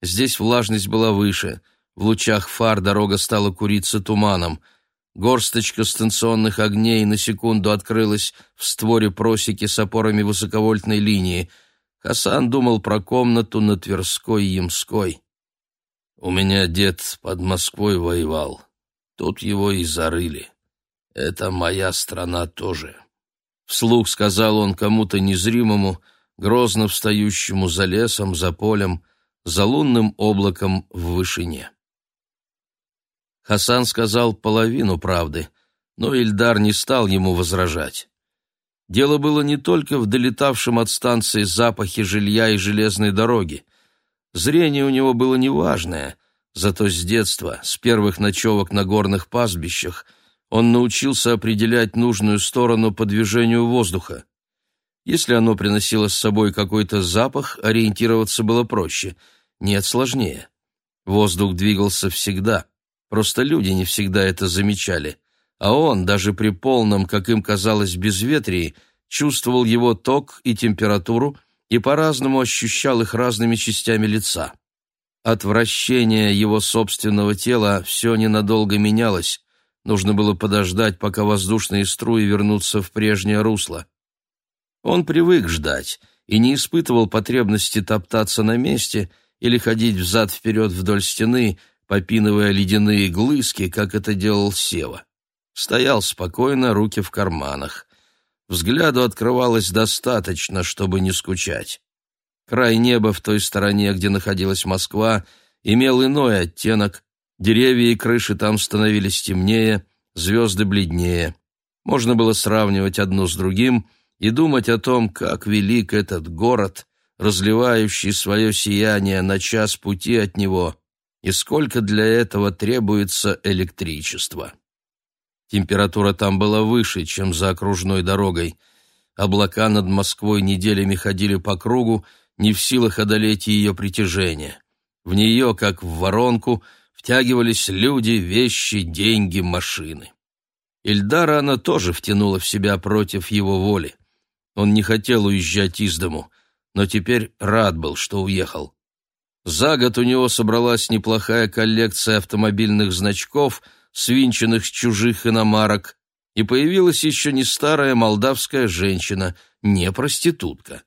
Здесь влажность была выше. В лучах фар дорога стала куриться туманом. Горсточка станционных огней на секунду открылась в створе просеки с опорами высоковольтной линии. Хасан думал про комнату на Тверской и Ямской. «У меня дед под Москвой воевал. Тут его и зарыли. Это моя страна тоже». Вслух сказал он кому-то незримому, грозно встающему за лесом, за полем, за лунным облаком в вышине. Хасан сказал половину правды, но Ильдар не стал ему возражать. Дело было не только в долетавшем от станции запахе жилья и железной дороги. Зрение у него было неважное, зато с детства, с первых ночевок на горных пастбищах, он научился определять нужную сторону по движению воздуха. Если оно приносило с собой какой-то запах, ориентироваться было проще. Нет, сложнее. Воздух двигался всегда. Просто люди не всегда это замечали. А он, даже при полном, как им казалось, безветрии, чувствовал его ток и температуру и по-разному ощущал их разными частями лица. От вращения его собственного тела все ненадолго менялось, нужно было подождать, пока воздушные струи вернутся в прежнее русло. Он привык ждать и не испытывал потребности топтаться на месте или ходить взад-вперед вдоль стены, попинывая ледяные глыски, как это делал Сева. Стоял спокойно, руки в карманах. Взгляду открывалось достаточно, чтобы не скучать. Край неба в той стороне, где находилась Москва, имел иной оттенок, деревья и крыши там становились темнее, звезды бледнее. Можно было сравнивать одно с другим и думать о том, как велик этот город, разливающий свое сияние на час пути от него, и сколько для этого требуется электричества. Температура там была выше, чем за окружной дорогой. Облака над Москвой неделями ходили по кругу, не в силах одолеть ее притяжение. В нее, как в воронку, втягивались люди, вещи, деньги, машины. Ильдара она тоже втянула в себя против его воли. Он не хотел уезжать из дому, но теперь рад был, что уехал. За год у него собралась неплохая коллекция автомобильных значков, свинченных с чужих иномарок, и появилась еще не старая молдавская женщина, не проститутка.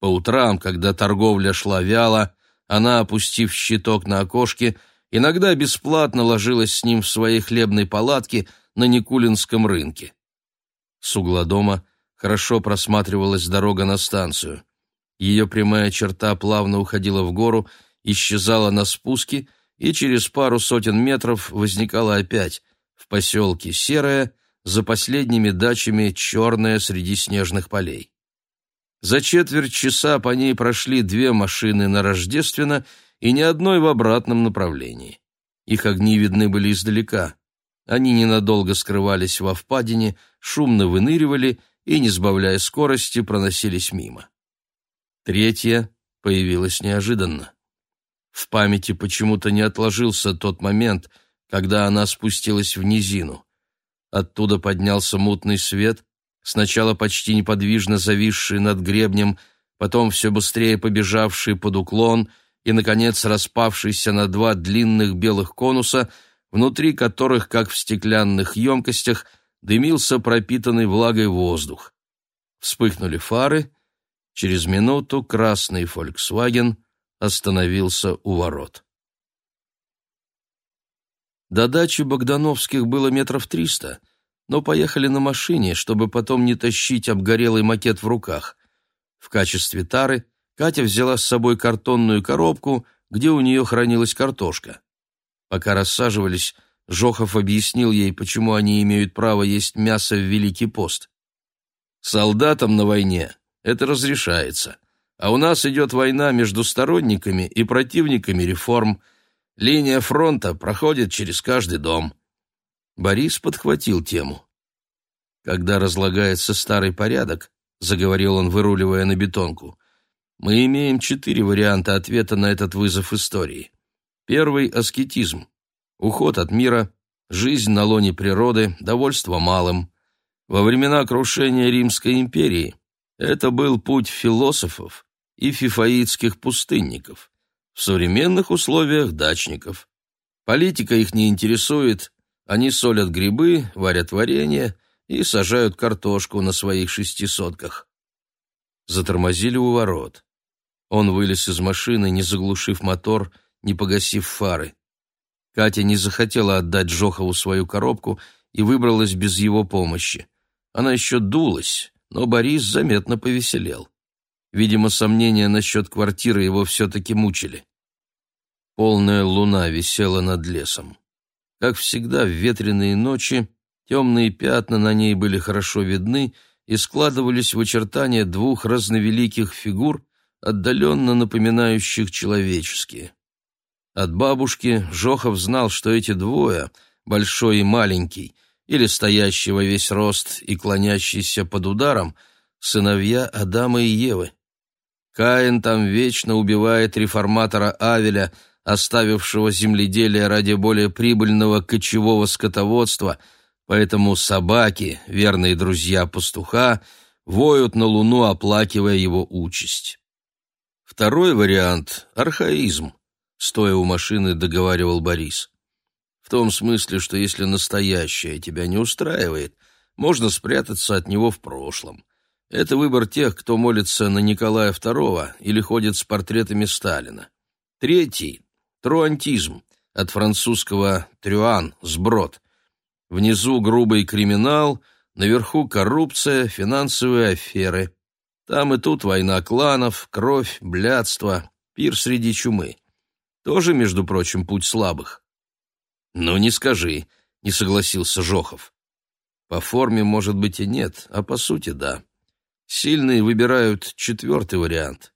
По утрам, когда торговля шла вяло, она, опустив щиток на окошке, иногда бесплатно ложилась с ним в своей хлебной палатке на Никулинском рынке. С угла дома хорошо просматривалась дорога на станцию. Ее прямая черта плавно уходила в гору, исчезала на спуске и через пару сотен метров возникала опять в поселке Серая, за последними дачами черная среди снежных полей. За четверть часа по ней прошли две машины на Рождественно и ни одной в обратном направлении. Их огни видны были издалека. Они ненадолго скрывались во впадине, шумно выныривали и, не сбавляя скорости, проносились мимо. Третья появилась неожиданно. В памяти почему-то не отложился тот момент, когда она спустилась в низину. Оттуда поднялся мутный свет, сначала почти неподвижно зависший над гребнем, потом все быстрее побежавший под уклон и, наконец, распавшийся на два длинных белых конуса, внутри которых, как в стеклянных емкостях, дымился пропитанный влагой воздух. Вспыхнули фары, через минуту красный «Фольксваген» остановился у ворот. До дачи Богдановских было метров триста — но поехали на машине, чтобы потом не тащить обгорелый макет в руках. В качестве тары Катя взяла с собой картонную коробку, где у нее хранилась картошка. Пока рассаживались, Жохов объяснил ей, почему они имеют право есть мясо в Великий пост. «Солдатам на войне это разрешается, а у нас идет война между сторонниками и противниками реформ. Линия фронта проходит через каждый дом». Борис подхватил тему. «Когда разлагается старый порядок», — заговорил он, выруливая на бетонку, «мы имеем четыре варианта ответа на этот вызов истории. Первый — аскетизм, уход от мира, жизнь на лоне природы, довольство малым. Во времена крушения Римской империи это был путь философов и фифаитских пустынников, в современных условиях дачников. Политика их не интересует, они солят грибы, варят варенье и сажают картошку на своих шестисотках. Затормозили у ворот. Он вылез из машины, не заглушив мотор, не погасив фары. Катя не захотела отдать Жохову свою коробку и выбралась без его помощи. Она еще дулась, но Борис заметно повеселел. Видимо, сомнения насчет квартиры его все-таки мучили. Полная луна висела над лесом. Как всегда, в ветреные ночи темные пятна на ней были хорошо видны и складывались в очертания двух разновеликих фигур, отдаленно напоминающих человеческие. От бабушки Жохов знал, что эти двое, большой и маленький, или стоящий во весь рост и клонящийся под ударом, сыновья Адама и Евы. Каин там вечно убивает реформатора Авеля, оставившего земледелие ради более прибыльного кочевого скотоводства, поэтому собаки, верные друзья пастуха, воют на Луну, оплакивая его участь. Второй вариант — архаизм, стоя у машины, договаривал Борис. В том смысле, что если настоящее тебя не устраивает, можно спрятаться от него в прошлом. Это выбор тех, кто молится на Николая II или ходит с портретами Сталина. Третий — труантизм, от французского «трюан» — сброд. Внизу грубый криминал, наверху коррупция, финансовые аферы. Там и тут война кланов, кровь, блядство, пир среди чумы. Тоже, между прочим, путь слабых. «Ну, не скажи», — не согласился Жохов. «По форме, может быть, и нет, а по сути, да. Сильные выбирают четвертый вариант.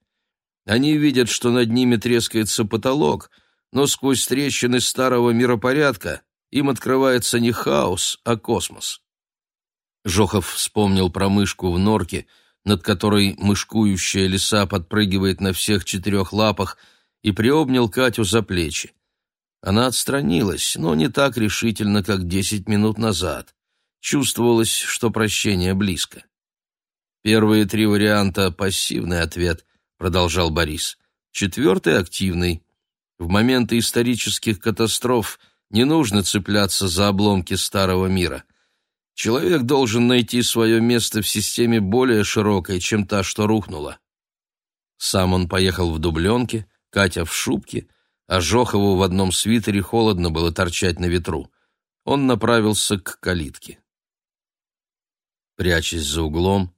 Они видят, что над ними трескается потолок, но сквозь трещины старого миропорядка им открывается не хаос, а космос. Жохов вспомнил про мышку в норке, над которой мышкующая лиса подпрыгивает на всех четырех лапах, и приобнял Катю за плечи. Она отстранилась, но не так решительно, как десять минут назад. Чувствовалось, что прощение близко. Первые три варианта — пассивный ответ, продолжал Борис. Четвертый — активный. В моменты исторических катастроф не нужно цепляться за обломки старого мира. Человек должен найти свое место в системе более широкой, чем та, что рухнула. Сам он поехал в дубленке, Катя в шубке, а Жохову в одном свитере холодно было торчать на ветру. Он направился к калитке. Прячась за углом,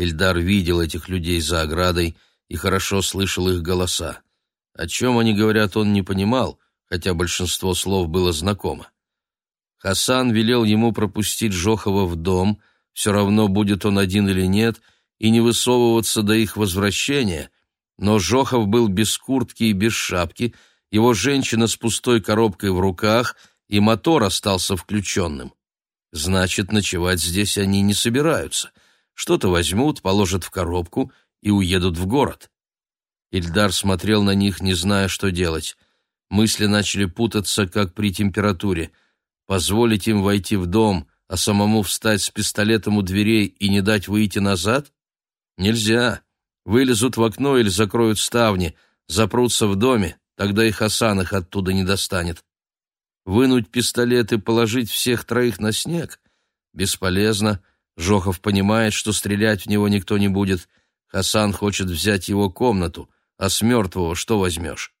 Ильдар видел этих людей за оградой и хорошо слышал их голоса. О чем они говорят, он не понимал, хотя большинство слов было знакомо. Хасан велел ему пропустить Жохова в дом, все равно будет он один или нет, и не высовываться до их возвращения, но Жохов был без куртки и без шапки, его женщина с пустой коробкой в руках, и мотор остался включенным. Значит, ночевать здесь они не собираются. Что-то возьмут, положат в коробку и уедут в город. Ильдар смотрел на них, не зная, что делать. Мысли начали путаться, как при температуре. Позволить им войти в дом, а самому встать с пистолетом у дверей и не дать выйти назад? Нельзя. Вылезут в окно или закроют ставни, запрутся в доме, тогда и Хасан их оттуда не достанет. Вынуть пистолет и положить всех троих на снег? Бесполезно. Жохов понимает, что стрелять в него никто не будет. Хасан хочет взять его комнату — а с мертвого что возьмешь?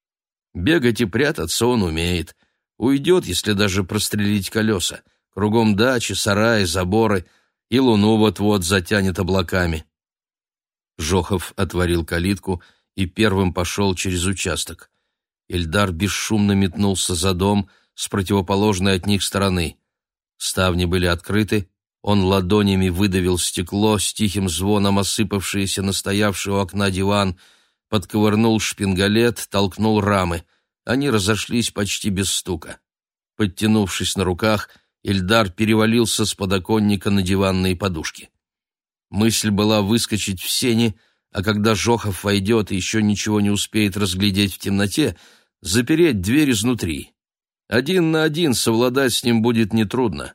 Бегать и прятаться он умеет. Уйдет, если даже прострелить колеса. Кругом дачи, сараи, заборы, и луну вот-вот затянет облаками. Жохов отворил калитку и первым пошел через участок. Ильдар бесшумно метнулся за дом с противоположной от них стороны. Ставни были открыты, он ладонями выдавил стекло, с тихим звоном осыпавшееся на стоявший у окна диван — подковырнул шпингалет, толкнул рамы. Они разошлись почти без стука. Подтянувшись на руках, Ильдар перевалился с подоконника на диванные подушки. Мысль была выскочить в сени, а когда Жохов войдет и еще ничего не успеет разглядеть в темноте, запереть дверь изнутри. Один на один совладать с ним будет нетрудно.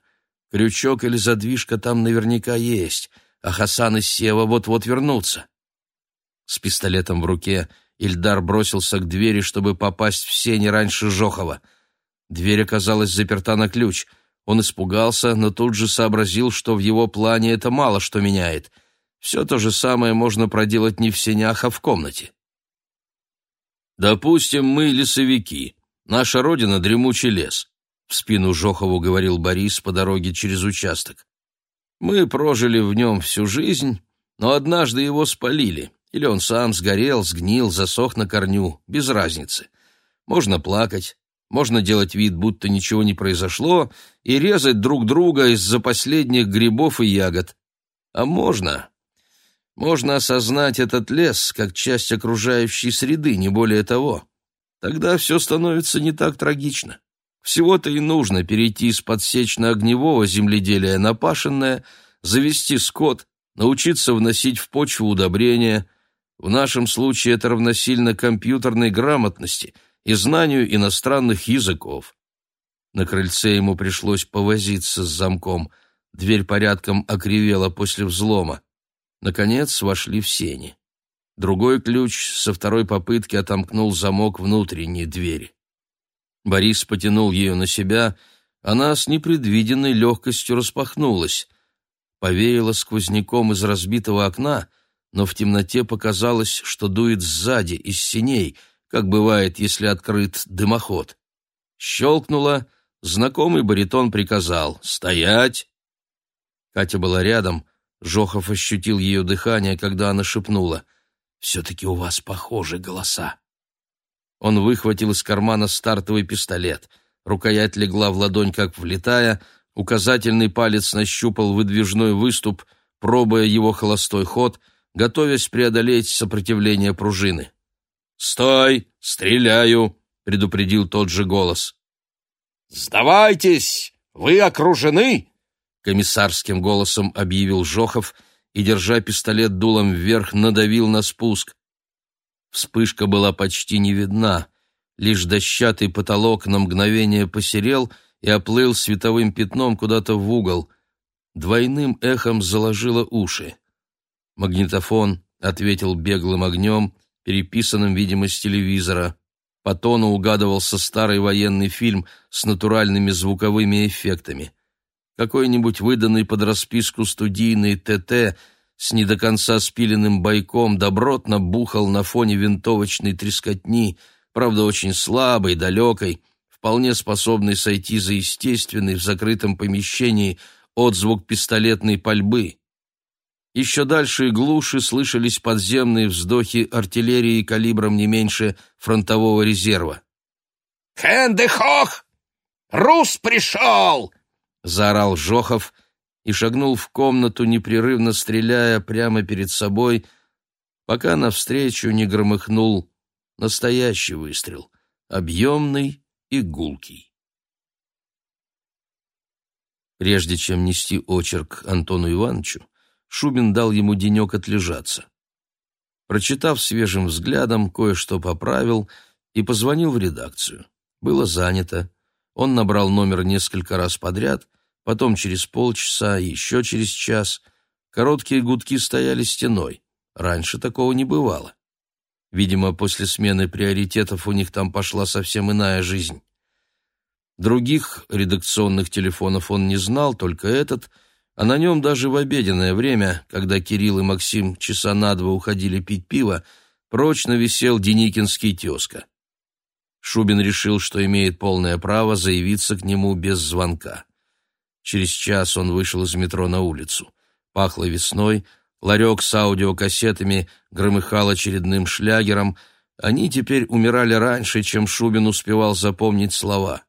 Крючок или задвижка там наверняка есть, а Хасан и Сева вот-вот вернутся. С пистолетом в руке Ильдар бросился к двери, чтобы попасть в сени раньше Жохова. Дверь оказалась заперта на ключ. Он испугался, но тут же сообразил, что в его плане это мало что меняет. Все то же самое можно проделать не в сенях, а в комнате. «Допустим, мы лесовики. Наша родина — дремучий лес», — в спину Жохову говорил Борис по дороге через участок. «Мы прожили в нем всю жизнь, но однажды его спалили. Или он сам сгорел, сгнил, засох на корню, без разницы. Можно плакать, можно делать вид, будто ничего не произошло, и резать друг друга из-за последних грибов и ягод. А можно... Можно осознать этот лес как часть окружающей среды, не более того. Тогда все становится не так трагично. Всего-то и нужно перейти с подсечно-огневого земледелия на пашенное, завести скот, научиться вносить в почву удобрения, в нашем случае это равносильно компьютерной грамотности и знанию иностранных языков. На крыльце ему пришлось повозиться с замком. Дверь порядком окривела после взлома. Наконец вошли в сени. Другой ключ со второй попытки отомкнул замок внутренней двери. Борис потянул ее на себя, она с непредвиденной легкостью распахнулась. Повеяло сквозняком из разбитого окна, но в темноте показалось, что дует сзади, из синей, как бывает, если открыт дымоход. Щелкнуло, знакомый баритон приказал «Стоять!». Катя была рядом, Жохов ощутил ее дыхание, когда она шепнула «Все-таки у вас похожи голоса». Он выхватил из кармана стартовый пистолет. Рукоять легла в ладонь, как влетая, указательный палец нащупал выдвижной выступ, пробуя его холостой ход, готовясь преодолеть сопротивление пружины. «Стой! Стреляю!» — предупредил тот же голос. «Сдавайтесь! Вы окружены!» комиссарским голосом объявил Жохов и, держа пистолет дулом вверх, надавил на спуск. Вспышка была почти не видна, лишь дощатый потолок на мгновение посерел и оплыл световым пятном куда-то в угол. Двойным эхом заложило уши. Магнитофон ответил беглым огнем, переписанным, видимо, с телевизора. По тону угадывался старый военный фильм с натуральными звуковыми эффектами какой-нибудь выданный под расписку студийный ТТ с не до конца спиленным бойком добротно бухал на фоне винтовочной трескотни, правда, очень слабой, далекой, вполне способной сойти за естественный в закрытом помещении отзвук пистолетной пальбы. Еще дальше и глуши слышались подземные вздохи артиллерии калибром не меньше фронтового резерва. «Хендехох! Рус пришел!» заорал Жохов и шагнул в комнату, непрерывно стреляя прямо перед собой, пока навстречу не громыхнул настоящий выстрел, объемный и гулкий. Прежде чем нести очерк Антону Ивановичу, Шубин дал ему денек отлежаться. Прочитав свежим взглядом, кое-что поправил и позвонил в редакцию. Было занято. Он набрал номер несколько раз подряд потом через полчаса, еще через час. Короткие гудки стояли стеной. Раньше такого не бывало. Видимо, после смены приоритетов у них там пошла совсем иная жизнь. Других редакционных телефонов он не знал, только этот, а на нем даже в обеденное время, когда Кирилл и Максим часа на два уходили пить пиво, прочно висел Деникинский тезка. Шубин решил, что имеет полное право заявиться к нему без звонка. Через час он вышел из метро на улицу. Пахло весной, ларек с аудиокассетами громыхал очередным шлягером. Они теперь умирали раньше, чем Шубин успевал запомнить слова.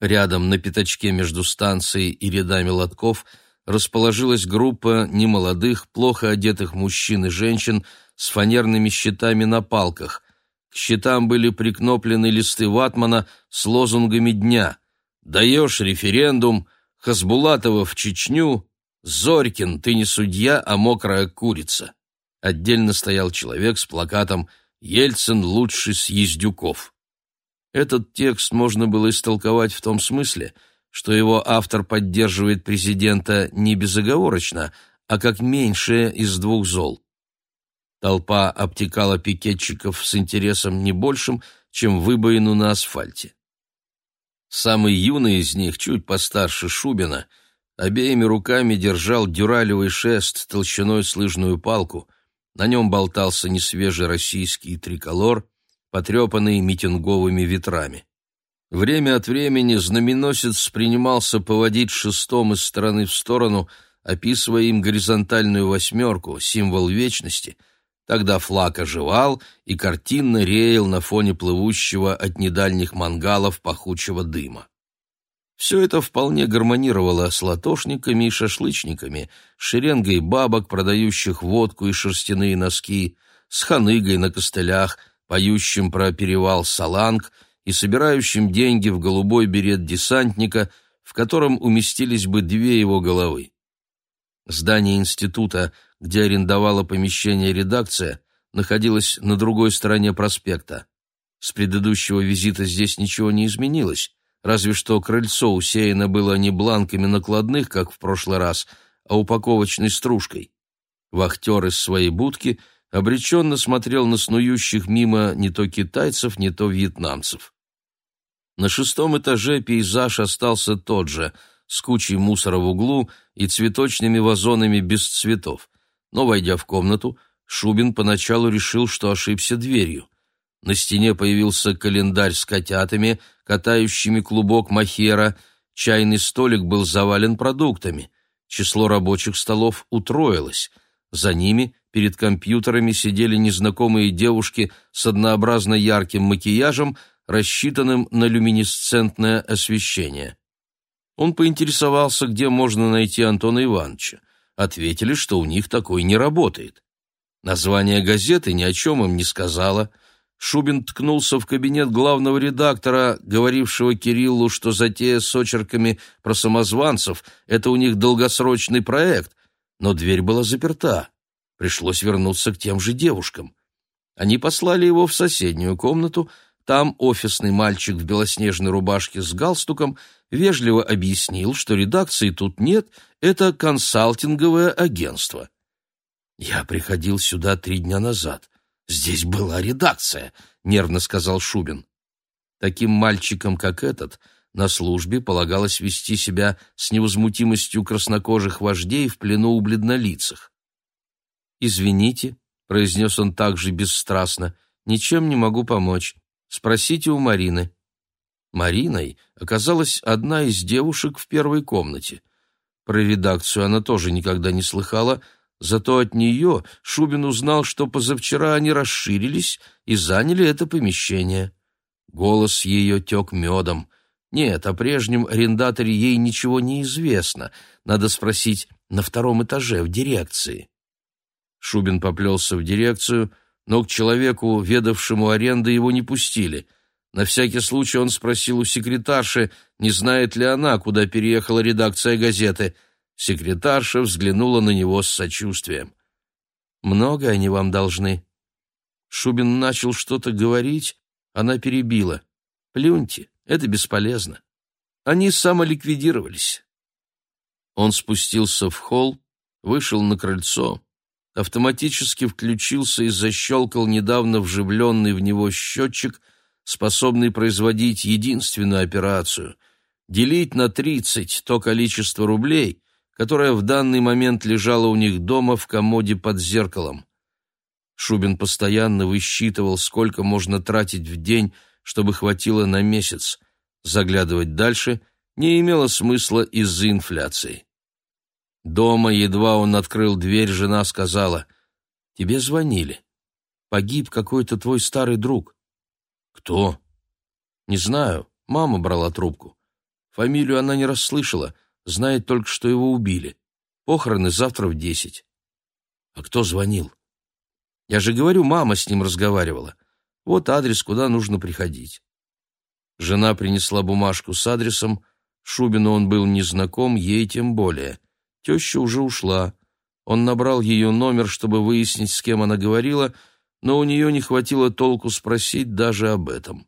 Рядом, на пятачке между станцией и рядами лотков, расположилась группа немолодых, плохо одетых мужчин и женщин с фанерными щитами на палках. К щитам были прикноплены листы ватмана с лозунгами дня «Даешь референдум», Хасбулатова в Чечню, Зорькин, ты не судья, а мокрая курица. Отдельно стоял человек с плакатом «Ельцин лучший съездюков». Этот текст можно было истолковать в том смысле, что его автор поддерживает президента не безоговорочно, а как меньшее из двух зол. Толпа обтекала пикетчиков с интересом не большим, чем выбоину на асфальте. Самый юный из них, чуть постарше Шубина, обеими руками держал дюралевый шест толщиной с лыжную палку. На нем болтался несвежий российский триколор, потрепанный митинговыми ветрами. Время от времени знаменосец принимался поводить шестом из стороны в сторону, описывая им горизонтальную восьмерку, символ вечности — Тогда флаг оживал и картинно реял на фоне плывущего от недальних мангалов пахучего дыма. Все это вполне гармонировало с латошниками и шашлычниками, шеренгой бабок, продающих водку и шерстяные носки, с ханыгой на костылях, поющим про перевал Саланг и собирающим деньги в голубой берет десантника, в котором уместились бы две его головы. Здание института где арендовала помещение редакция, находилась на другой стороне проспекта. С предыдущего визита здесь ничего не изменилось, разве что крыльцо усеяно было не бланками накладных, как в прошлый раз, а упаковочной стружкой. Вахтер из своей будки обреченно смотрел на снующих мимо не то китайцев, не то вьетнамцев. На шестом этаже пейзаж остался тот же, с кучей мусора в углу и цветочными вазонами без цветов. Но, войдя в комнату, Шубин поначалу решил, что ошибся дверью. На стене появился календарь с котятами, катающими клубок махера, чайный столик был завален продуктами. Число рабочих столов утроилось. За ними, перед компьютерами, сидели незнакомые девушки с однообразно ярким макияжем, рассчитанным на люминесцентное освещение. Он поинтересовался, где можно найти Антона Ивановича. Ответили, что у них такой не работает. Название газеты ни о чем им не сказала. Шубин ткнулся в кабинет главного редактора, говорившего Кириллу, что затея с очерками про самозванцев — это у них долгосрочный проект, но дверь была заперта. Пришлось вернуться к тем же девушкам. Они послали его в соседнюю комнату, там офисный мальчик в белоснежной рубашке с галстуком вежливо объяснил, что редакции тут нет, это консалтинговое агентство. «Я приходил сюда три дня назад. Здесь была редакция», — нервно сказал Шубин. Таким мальчикам, как этот, на службе полагалось вести себя с невозмутимостью краснокожих вождей в плену у бледнолицых. «Извините», — произнес он также бесстрастно, — «ничем не могу помочь. Спросите у Марины». Мариной оказалась одна из девушек в первой комнате. Про редакцию она тоже никогда не слыхала, зато от нее Шубин узнал, что позавчера они расширились и заняли это помещение. Голос ее тек медом. Нет, о прежнем арендаторе ей ничего не известно. Надо спросить на втором этаже в дирекции. Шубин поплелся в дирекцию, но к человеку, ведавшему аренды, его не пустили. На всякий случай он спросил у секретарши, не знает ли она, куда переехала редакция газеты. Секретарша взглянула на него с сочувствием. «Много они вам должны?» Шубин начал что-то говорить, она перебила. «Плюньте, это бесполезно. Они самоликвидировались». Он спустился в холл, вышел на крыльцо, автоматически включился и защелкал недавно вживленный в него счетчик, способный производить единственную операцию — делить на 30 то количество рублей, которое в данный момент лежало у них дома в комоде под зеркалом. Шубин постоянно высчитывал, сколько можно тратить в день, чтобы хватило на месяц. Заглядывать дальше не имело смысла из-за инфляции. Дома, едва он открыл дверь, жена сказала, «Тебе звонили. Погиб какой-то твой старый друг». «Кто?» «Не знаю. Мама брала трубку. Фамилию она не расслышала, знает только, что его убили. Похороны завтра в десять». «А кто звонил?» «Я же говорю, мама с ним разговаривала. Вот адрес, куда нужно приходить». Жена принесла бумажку с адресом, Шубину он был незнаком, ей тем более. Теща уже ушла. Он набрал ее номер, чтобы выяснить, с кем она говорила, но у нее не хватило толку спросить даже об этом.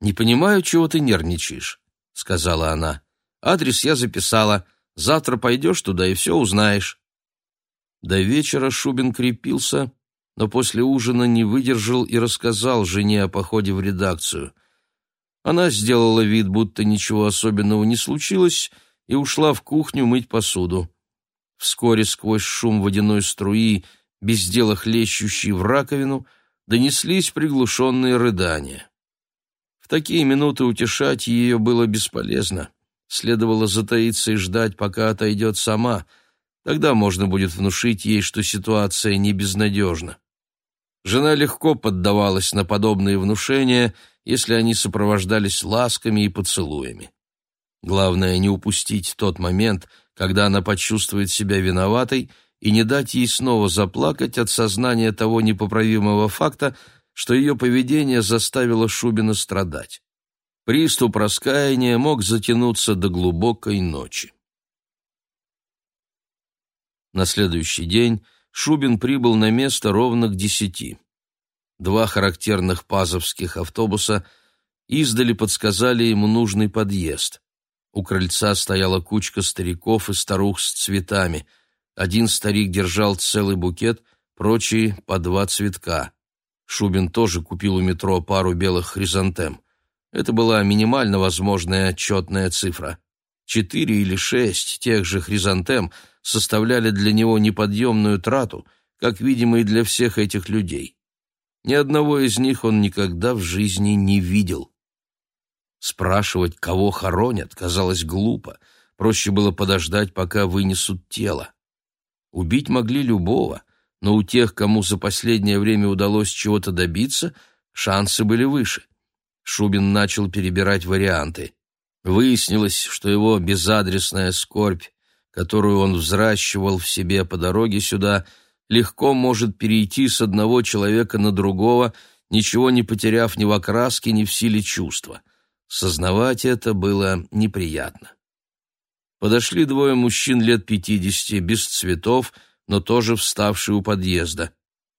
«Не понимаю, чего ты нервничаешь», — сказала она. «Адрес я записала. Завтра пойдешь туда и все узнаешь». До вечера Шубин крепился, но после ужина не выдержал и рассказал жене о походе в редакцию. Она сделала вид, будто ничего особенного не случилось, и ушла в кухню мыть посуду. Вскоре сквозь шум водяной струи, без дела хлещущей в раковину, донеслись приглушенные рыдания. В такие минуты утешать ее было бесполезно. Следовало затаиться и ждать, пока отойдет сама. Тогда можно будет внушить ей, что ситуация не безнадежна. Жена легко поддавалась на подобные внушения, если они сопровождались ласками и поцелуями. Главное не упустить тот момент, когда она почувствует себя виноватой, и не дать ей снова заплакать от сознания того непоправимого факта, что ее поведение заставило Шубина страдать. Приступ раскаяния мог затянуться до глубокой ночи. На следующий день Шубин прибыл на место ровно к десяти. Два характерных пазовских автобуса издали подсказали ему нужный подъезд. У крыльца стояла кучка стариков и старух с цветами. Один старик держал целый букет, прочие — по два цветка. Шубин тоже купил у метро пару белых хризантем. Это была минимально возможная отчетная цифра. Четыре или шесть тех же хризантем составляли для него неподъемную трату, как, видимо, и для всех этих людей. Ни одного из них он никогда в жизни не видел. Спрашивать, кого хоронят, казалось глупо. Проще было подождать, пока вынесут тело. Убить могли любого, но у тех, кому за последнее время удалось чего-то добиться, шансы были выше. Шубин начал перебирать варианты. Выяснилось, что его безадресная скорбь, которую он взращивал в себе по дороге сюда, легко может перейти с одного человека на другого, ничего не потеряв ни в окраске, ни в силе чувства. Сознавать это было неприятно. Подошли двое мужчин лет пятидесяти, без цветов, но тоже вставшие у подъезда.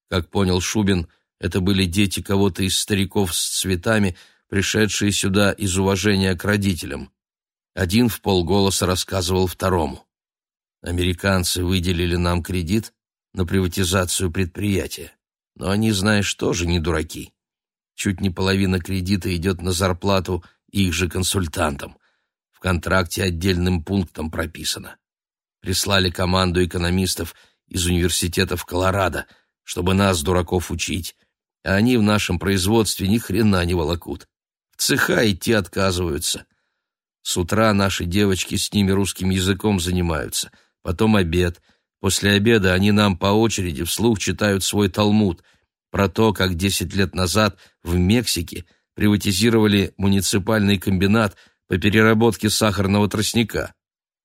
Как понял Шубин, это были дети кого-то из стариков с цветами, пришедшие сюда из уважения к родителям. Один в полголоса рассказывал второму. Американцы выделили нам кредит на приватизацию предприятия. Но они, знаешь, тоже не дураки. Чуть не половина кредита идет на зарплату их же консультантам. В контракте отдельным пунктом прописано. Прислали команду экономистов из университетов Колорадо, чтобы нас, дураков, учить, а они в нашем производстве ни хрена не волокут. В цеха идти отказываются. С утра наши девочки с ними русским языком занимаются, потом обед. После обеда они нам по очереди вслух читают свой Талмуд про то, как десять лет назад в Мексике приватизировали муниципальный комбинат по переработке сахарного тростника.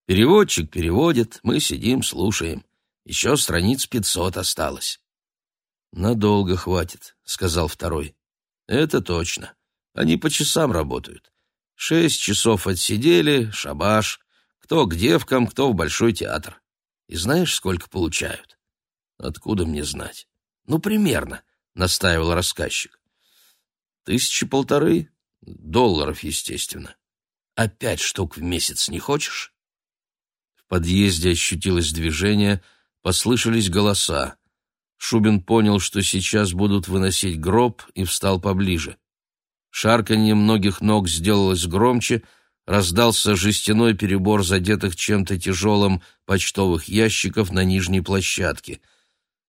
Переводчик переводит, мы сидим, слушаем. Еще страниц пятьсот осталось. «Надолго хватит», — сказал второй. «Это точно. Они по часам работают. Шесть часов отсидели, шабаш. Кто к девкам, кто в Большой театр. И знаешь, сколько получают? Откуда мне знать? Ну, примерно, настаивал рассказчик. Тысячи полторы? Долларов, естественно. А пять штук в месяц не хочешь? В подъезде ощутилось движение, послышались голоса. Шубин понял, что сейчас будут выносить гроб, и встал поближе. Шарканье многих ног сделалось громче, раздался жестяной перебор задетых чем-то тяжелым почтовых ящиков на нижней площадке.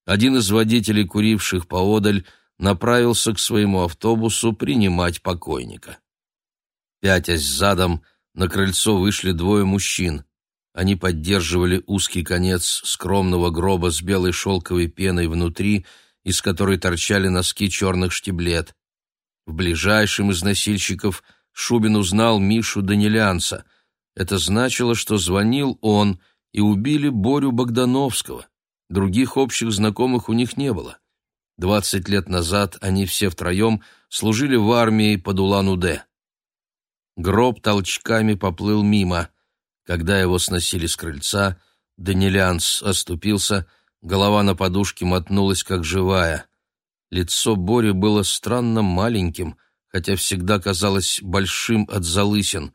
Один из водителей, куривших поодаль, направился к своему автобусу принимать покойника. Пятясь задом, на крыльцо вышли двое мужчин. Они поддерживали узкий конец скромного гроба с белой шелковой пеной внутри, из которой торчали носки черных штиблет. В ближайшем из носильщиков Шубин узнал Мишу Данилянца. Это значило, что звонил он, и убили Борю Богдановского. Других общих знакомых у них не было. Двадцать лет назад они все втроем служили в армии под Улан-Удэ. Гроб толчками поплыл мимо. Когда его сносили с крыльца, Данилянц оступился, голова на подушке мотнулась, как живая. Лицо Бори было странно маленьким, хотя всегда казалось большим от залысин.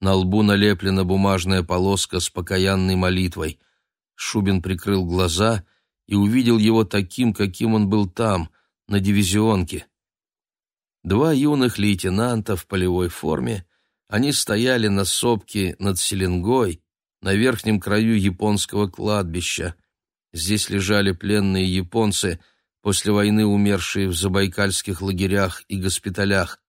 На лбу налеплена бумажная полоска с покаянной молитвой. Шубин прикрыл глаза и увидел его таким, каким он был там, на дивизионке. Два юных лейтенанта в полевой форме, они стояли на сопке над Селенгой, на верхнем краю японского кладбища. Здесь лежали пленные японцы — после войны умершие в забайкальских лагерях и госпиталях.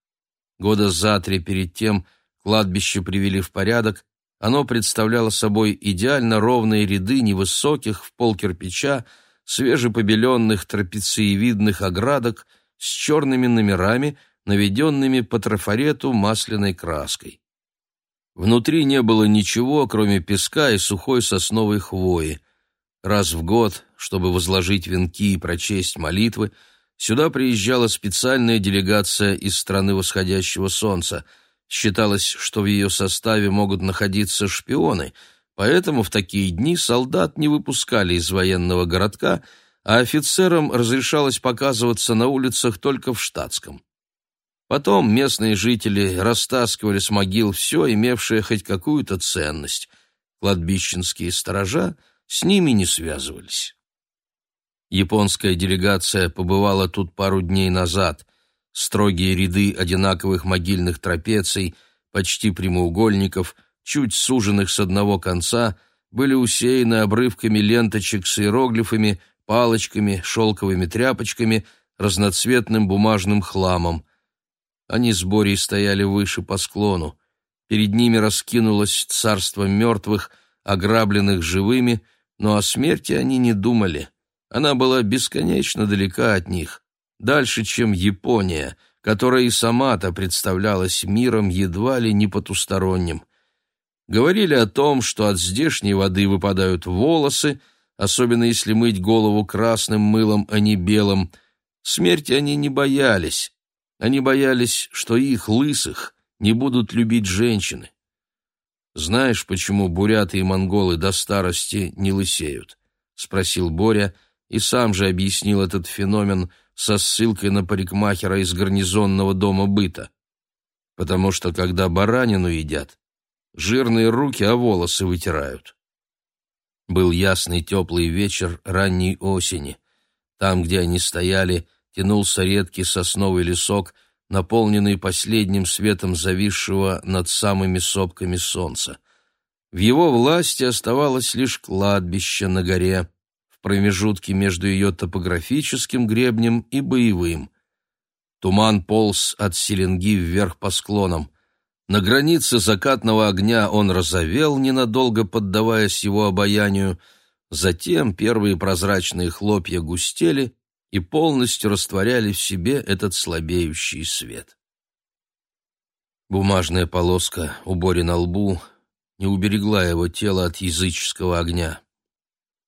Года за три перед тем кладбище привели в порядок, оно представляло собой идеально ровные ряды невысоких в пол кирпича, свежепобеленных трапециевидных оградок с черными номерами, наведенными по трафарету масляной краской. Внутри не было ничего, кроме песка и сухой сосновой хвои. Раз в год, чтобы возложить венки и прочесть молитвы, сюда приезжала специальная делегация из страны восходящего солнца. Считалось, что в ее составе могут находиться шпионы, поэтому в такие дни солдат не выпускали из военного городка, а офицерам разрешалось показываться на улицах только в штатском. Потом местные жители растаскивали с могил все, имевшее хоть какую-то ценность. Кладбищенские сторожа с ними не связывались. Японская делегация побывала тут пару дней назад. Строгие ряды одинаковых могильных трапеций, почти прямоугольников, чуть суженных с одного конца, были усеяны обрывками ленточек с иероглифами, палочками, шелковыми тряпочками, разноцветным бумажным хламом. Они с Борей стояли выше по склону. Перед ними раскинулось царство мертвых, ограбленных живыми, но о смерти они не думали. Она была бесконечно далека от них, дальше, чем Япония, которая и сама-то представлялась миром едва ли не потусторонним. Говорили о том, что от здешней воды выпадают волосы, особенно если мыть голову красным мылом, а не белым. Смерти они не боялись. Они боялись, что их, лысых, не будут любить женщины. Знаешь, почему буряты и монголы до старости не лысеют? спросил Боря и сам же объяснил этот феномен со ссылкой на парикмахера из гарнизонного дома быта. Потому что когда баранину едят, жирные руки о волосы вытирают. Был ясный теплый вечер ранней осени. Там, где они стояли, тянулся редкий сосновый лесок, наполненный последним светом зависшего над самыми сопками солнца. В его власти оставалось лишь кладбище на горе, в промежутке между ее топографическим гребнем и боевым. Туман полз от Селенги вверх по склонам. На границе закатного огня он разовел, ненадолго поддаваясь его обаянию, затем первые прозрачные хлопья густели и полностью растворяли в себе этот слабеющий свет. Бумажная полоска у Бори на лбу не уберегла его тело от языческого огня.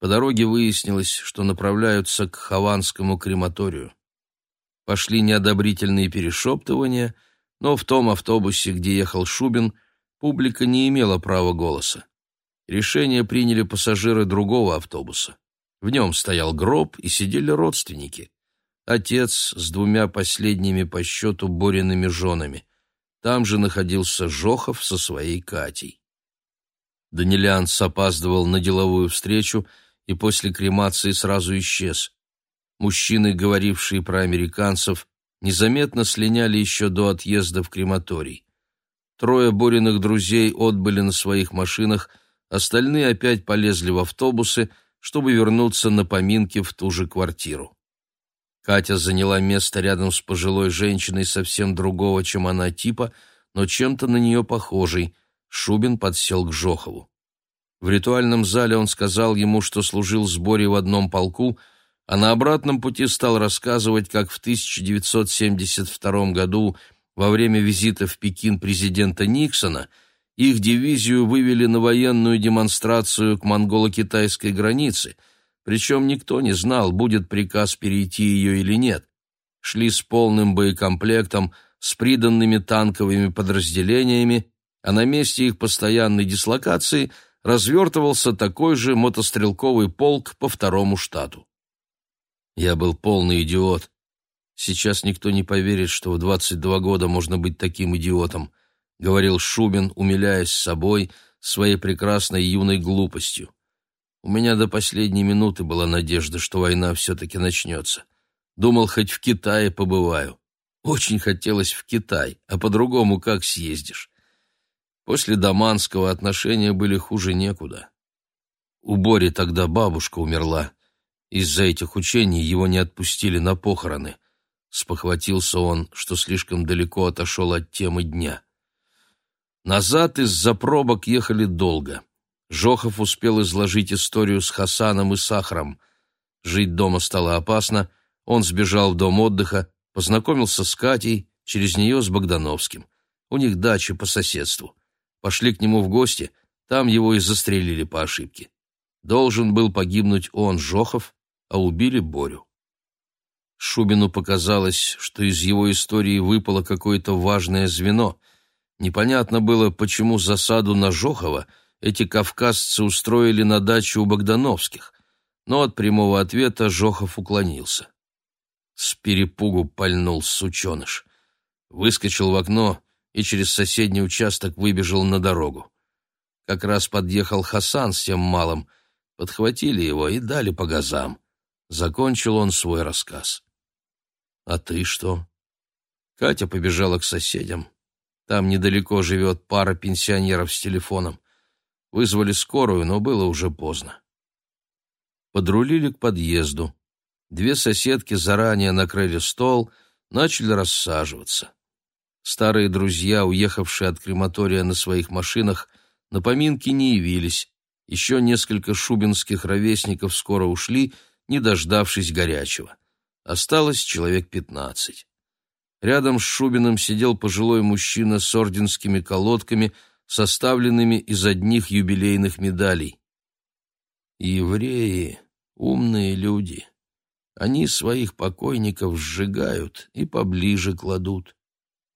По дороге выяснилось, что направляются к Хованскому крематорию. Пошли неодобрительные перешептывания, но в том автобусе, где ехал Шубин, публика не имела права голоса. Решение приняли пассажиры другого автобуса. В нем стоял гроб и сидели родственники. Отец с двумя последними по счету Бориными женами. Там же находился Жохов со своей Катей. Данилянц опаздывал на деловую встречу и после кремации сразу исчез. Мужчины, говорившие про американцев, незаметно слиняли еще до отъезда в крематорий. Трое Бориных друзей отбыли на своих машинах, остальные опять полезли в автобусы, чтобы вернуться на поминки в ту же квартиру. Катя заняла место рядом с пожилой женщиной совсем другого, чем она типа, но чем-то на нее похожей. Шубин подсел к Жохову. В ритуальном зале он сказал ему, что служил в сборе в одном полку, а на обратном пути стал рассказывать, как в 1972 году во время визита в Пекин президента Никсона – их дивизию вывели на военную демонстрацию к монголо-китайской границе, причем никто не знал, будет приказ перейти ее или нет. Шли с полным боекомплектом, с приданными танковыми подразделениями, а на месте их постоянной дислокации развертывался такой же мотострелковый полк по второму штату. Я был полный идиот. Сейчас никто не поверит, что в 22 года можно быть таким идиотом говорил Шубин, умиляясь собой, своей прекрасной юной глупостью. У меня до последней минуты была надежда, что война все-таки начнется. Думал, хоть в Китае побываю. Очень хотелось в Китай, а по-другому как съездишь? После Даманского отношения были хуже некуда. У Бори тогда бабушка умерла. Из-за этих учений его не отпустили на похороны. Спохватился он, что слишком далеко отошел от темы дня. Назад из-за пробок ехали долго. Жохов успел изложить историю с Хасаном и Сахаром. Жить дома стало опасно, он сбежал в дом отдыха, познакомился с Катей, через нее с Богдановским. У них дача по соседству. Пошли к нему в гости, там его и застрелили по ошибке. Должен был погибнуть он, Жохов, а убили Борю. Шубину показалось, что из его истории выпало какое-то важное звено — Непонятно было, почему засаду на Жохова эти кавказцы устроили на даче у Богдановских, но от прямого ответа Жохов уклонился. С перепугу пальнул сученыш. Выскочил в окно и через соседний участок выбежал на дорогу. Как раз подъехал Хасан с тем малым. подхватили его и дали по газам. Закончил он свой рассказ. «А ты что?» Катя побежала к соседям. Там недалеко живет пара пенсионеров с телефоном. Вызвали скорую, но было уже поздно. Подрулили к подъезду. Две соседки заранее накрыли стол, начали рассаживаться. Старые друзья, уехавшие от крематория на своих машинах, на поминки не явились. Еще несколько шубинских ровесников скоро ушли, не дождавшись горячего. Осталось человек пятнадцать. Рядом с Шубиным сидел пожилой мужчина с орденскими колодками, составленными из одних юбилейных медалей. Евреи — умные люди. Они своих покойников сжигают и поближе кладут.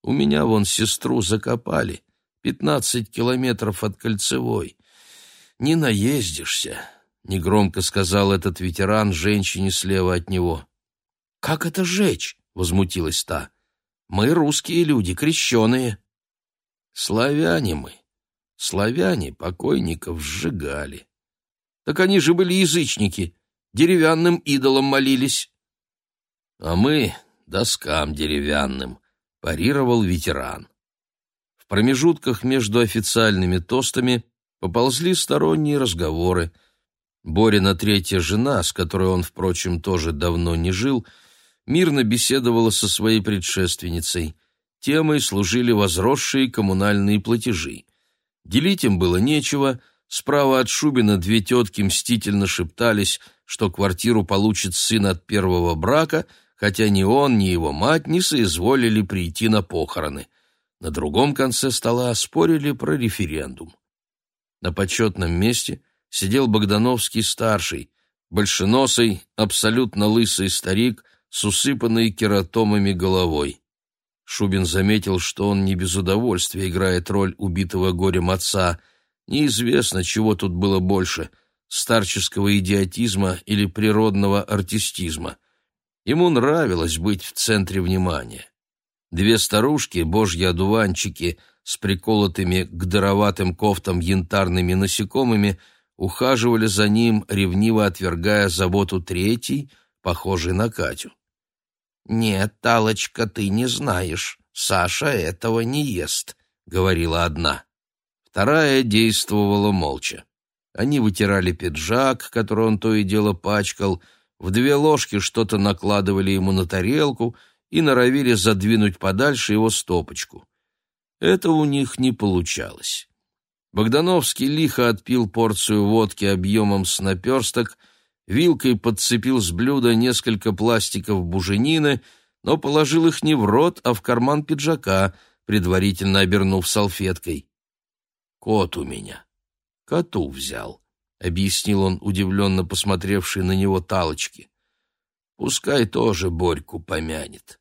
У меня вон сестру закопали, пятнадцать километров от Кольцевой. Не наездишься, — негромко сказал этот ветеран женщине слева от него. — Как это жечь? — возмутилась та. — Мы русские люди, крещеные. — Славяне мы. Славяне покойников сжигали. Так они же были язычники, деревянным идолам молились. А мы доскам деревянным, парировал ветеран. В промежутках между официальными тостами поползли сторонние разговоры. Борина третья жена, с которой он, впрочем, тоже давно не жил, мирно беседовала со своей предшественницей. Темой служили возросшие коммунальные платежи. Делить им было нечего — Справа от Шубина две тетки мстительно шептались, что квартиру получит сын от первого брака, хотя ни он, ни его мать не соизволили прийти на похороны. На другом конце стола спорили про референдум. На почетном месте сидел Богдановский-старший, большеносый, абсолютно лысый старик с усыпанной кератомами головой. Шубин заметил, что он не без удовольствия играет роль убитого горем отца – Неизвестно, чего тут было больше — старческого идиотизма или природного артистизма. Ему нравилось быть в центре внимания. Две старушки, божьи одуванчики, с приколотыми к дыроватым кофтам янтарными насекомыми, ухаживали за ним, ревниво отвергая заботу третьей, похожей на Катю. «Нет, Талочка, ты не знаешь, Саша этого не ест», — говорила одна. Вторая действовала молча. Они вытирали пиджак, который он то и дело пачкал, в две ложки что-то накладывали ему на тарелку и норовили задвинуть подальше его стопочку. Это у них не получалось. Богдановский лихо отпил порцию водки объемом с наперсток, вилкой подцепил с блюда несколько пластиков буженины, но положил их не в рот, а в карман пиджака, предварительно обернув салфеткой. Кот у меня. Коту взял, — объяснил он, удивленно посмотревший на него Талочки. Пускай тоже Борьку помянет.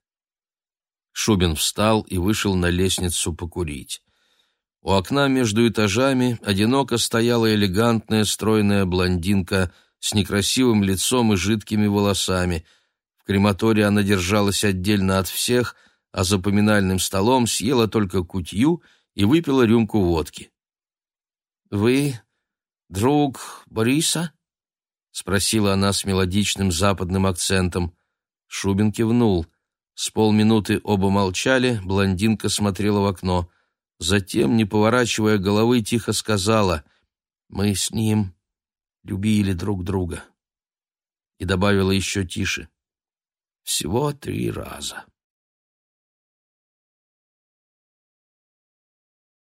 Шубин встал и вышел на лестницу покурить. У окна между этажами одиноко стояла элегантная стройная блондинка с некрасивым лицом и жидкими волосами. В крематории она держалась отдельно от всех, а за поминальным столом съела только кутью и выпила рюмку водки. «Вы друг Бориса?» — спросила она с мелодичным западным акцентом. Шубин кивнул. С полминуты оба молчали, блондинка смотрела в окно. Затем, не поворачивая головы, тихо сказала «Мы с ним любили друг друга». И добавила еще тише «Всего три раза».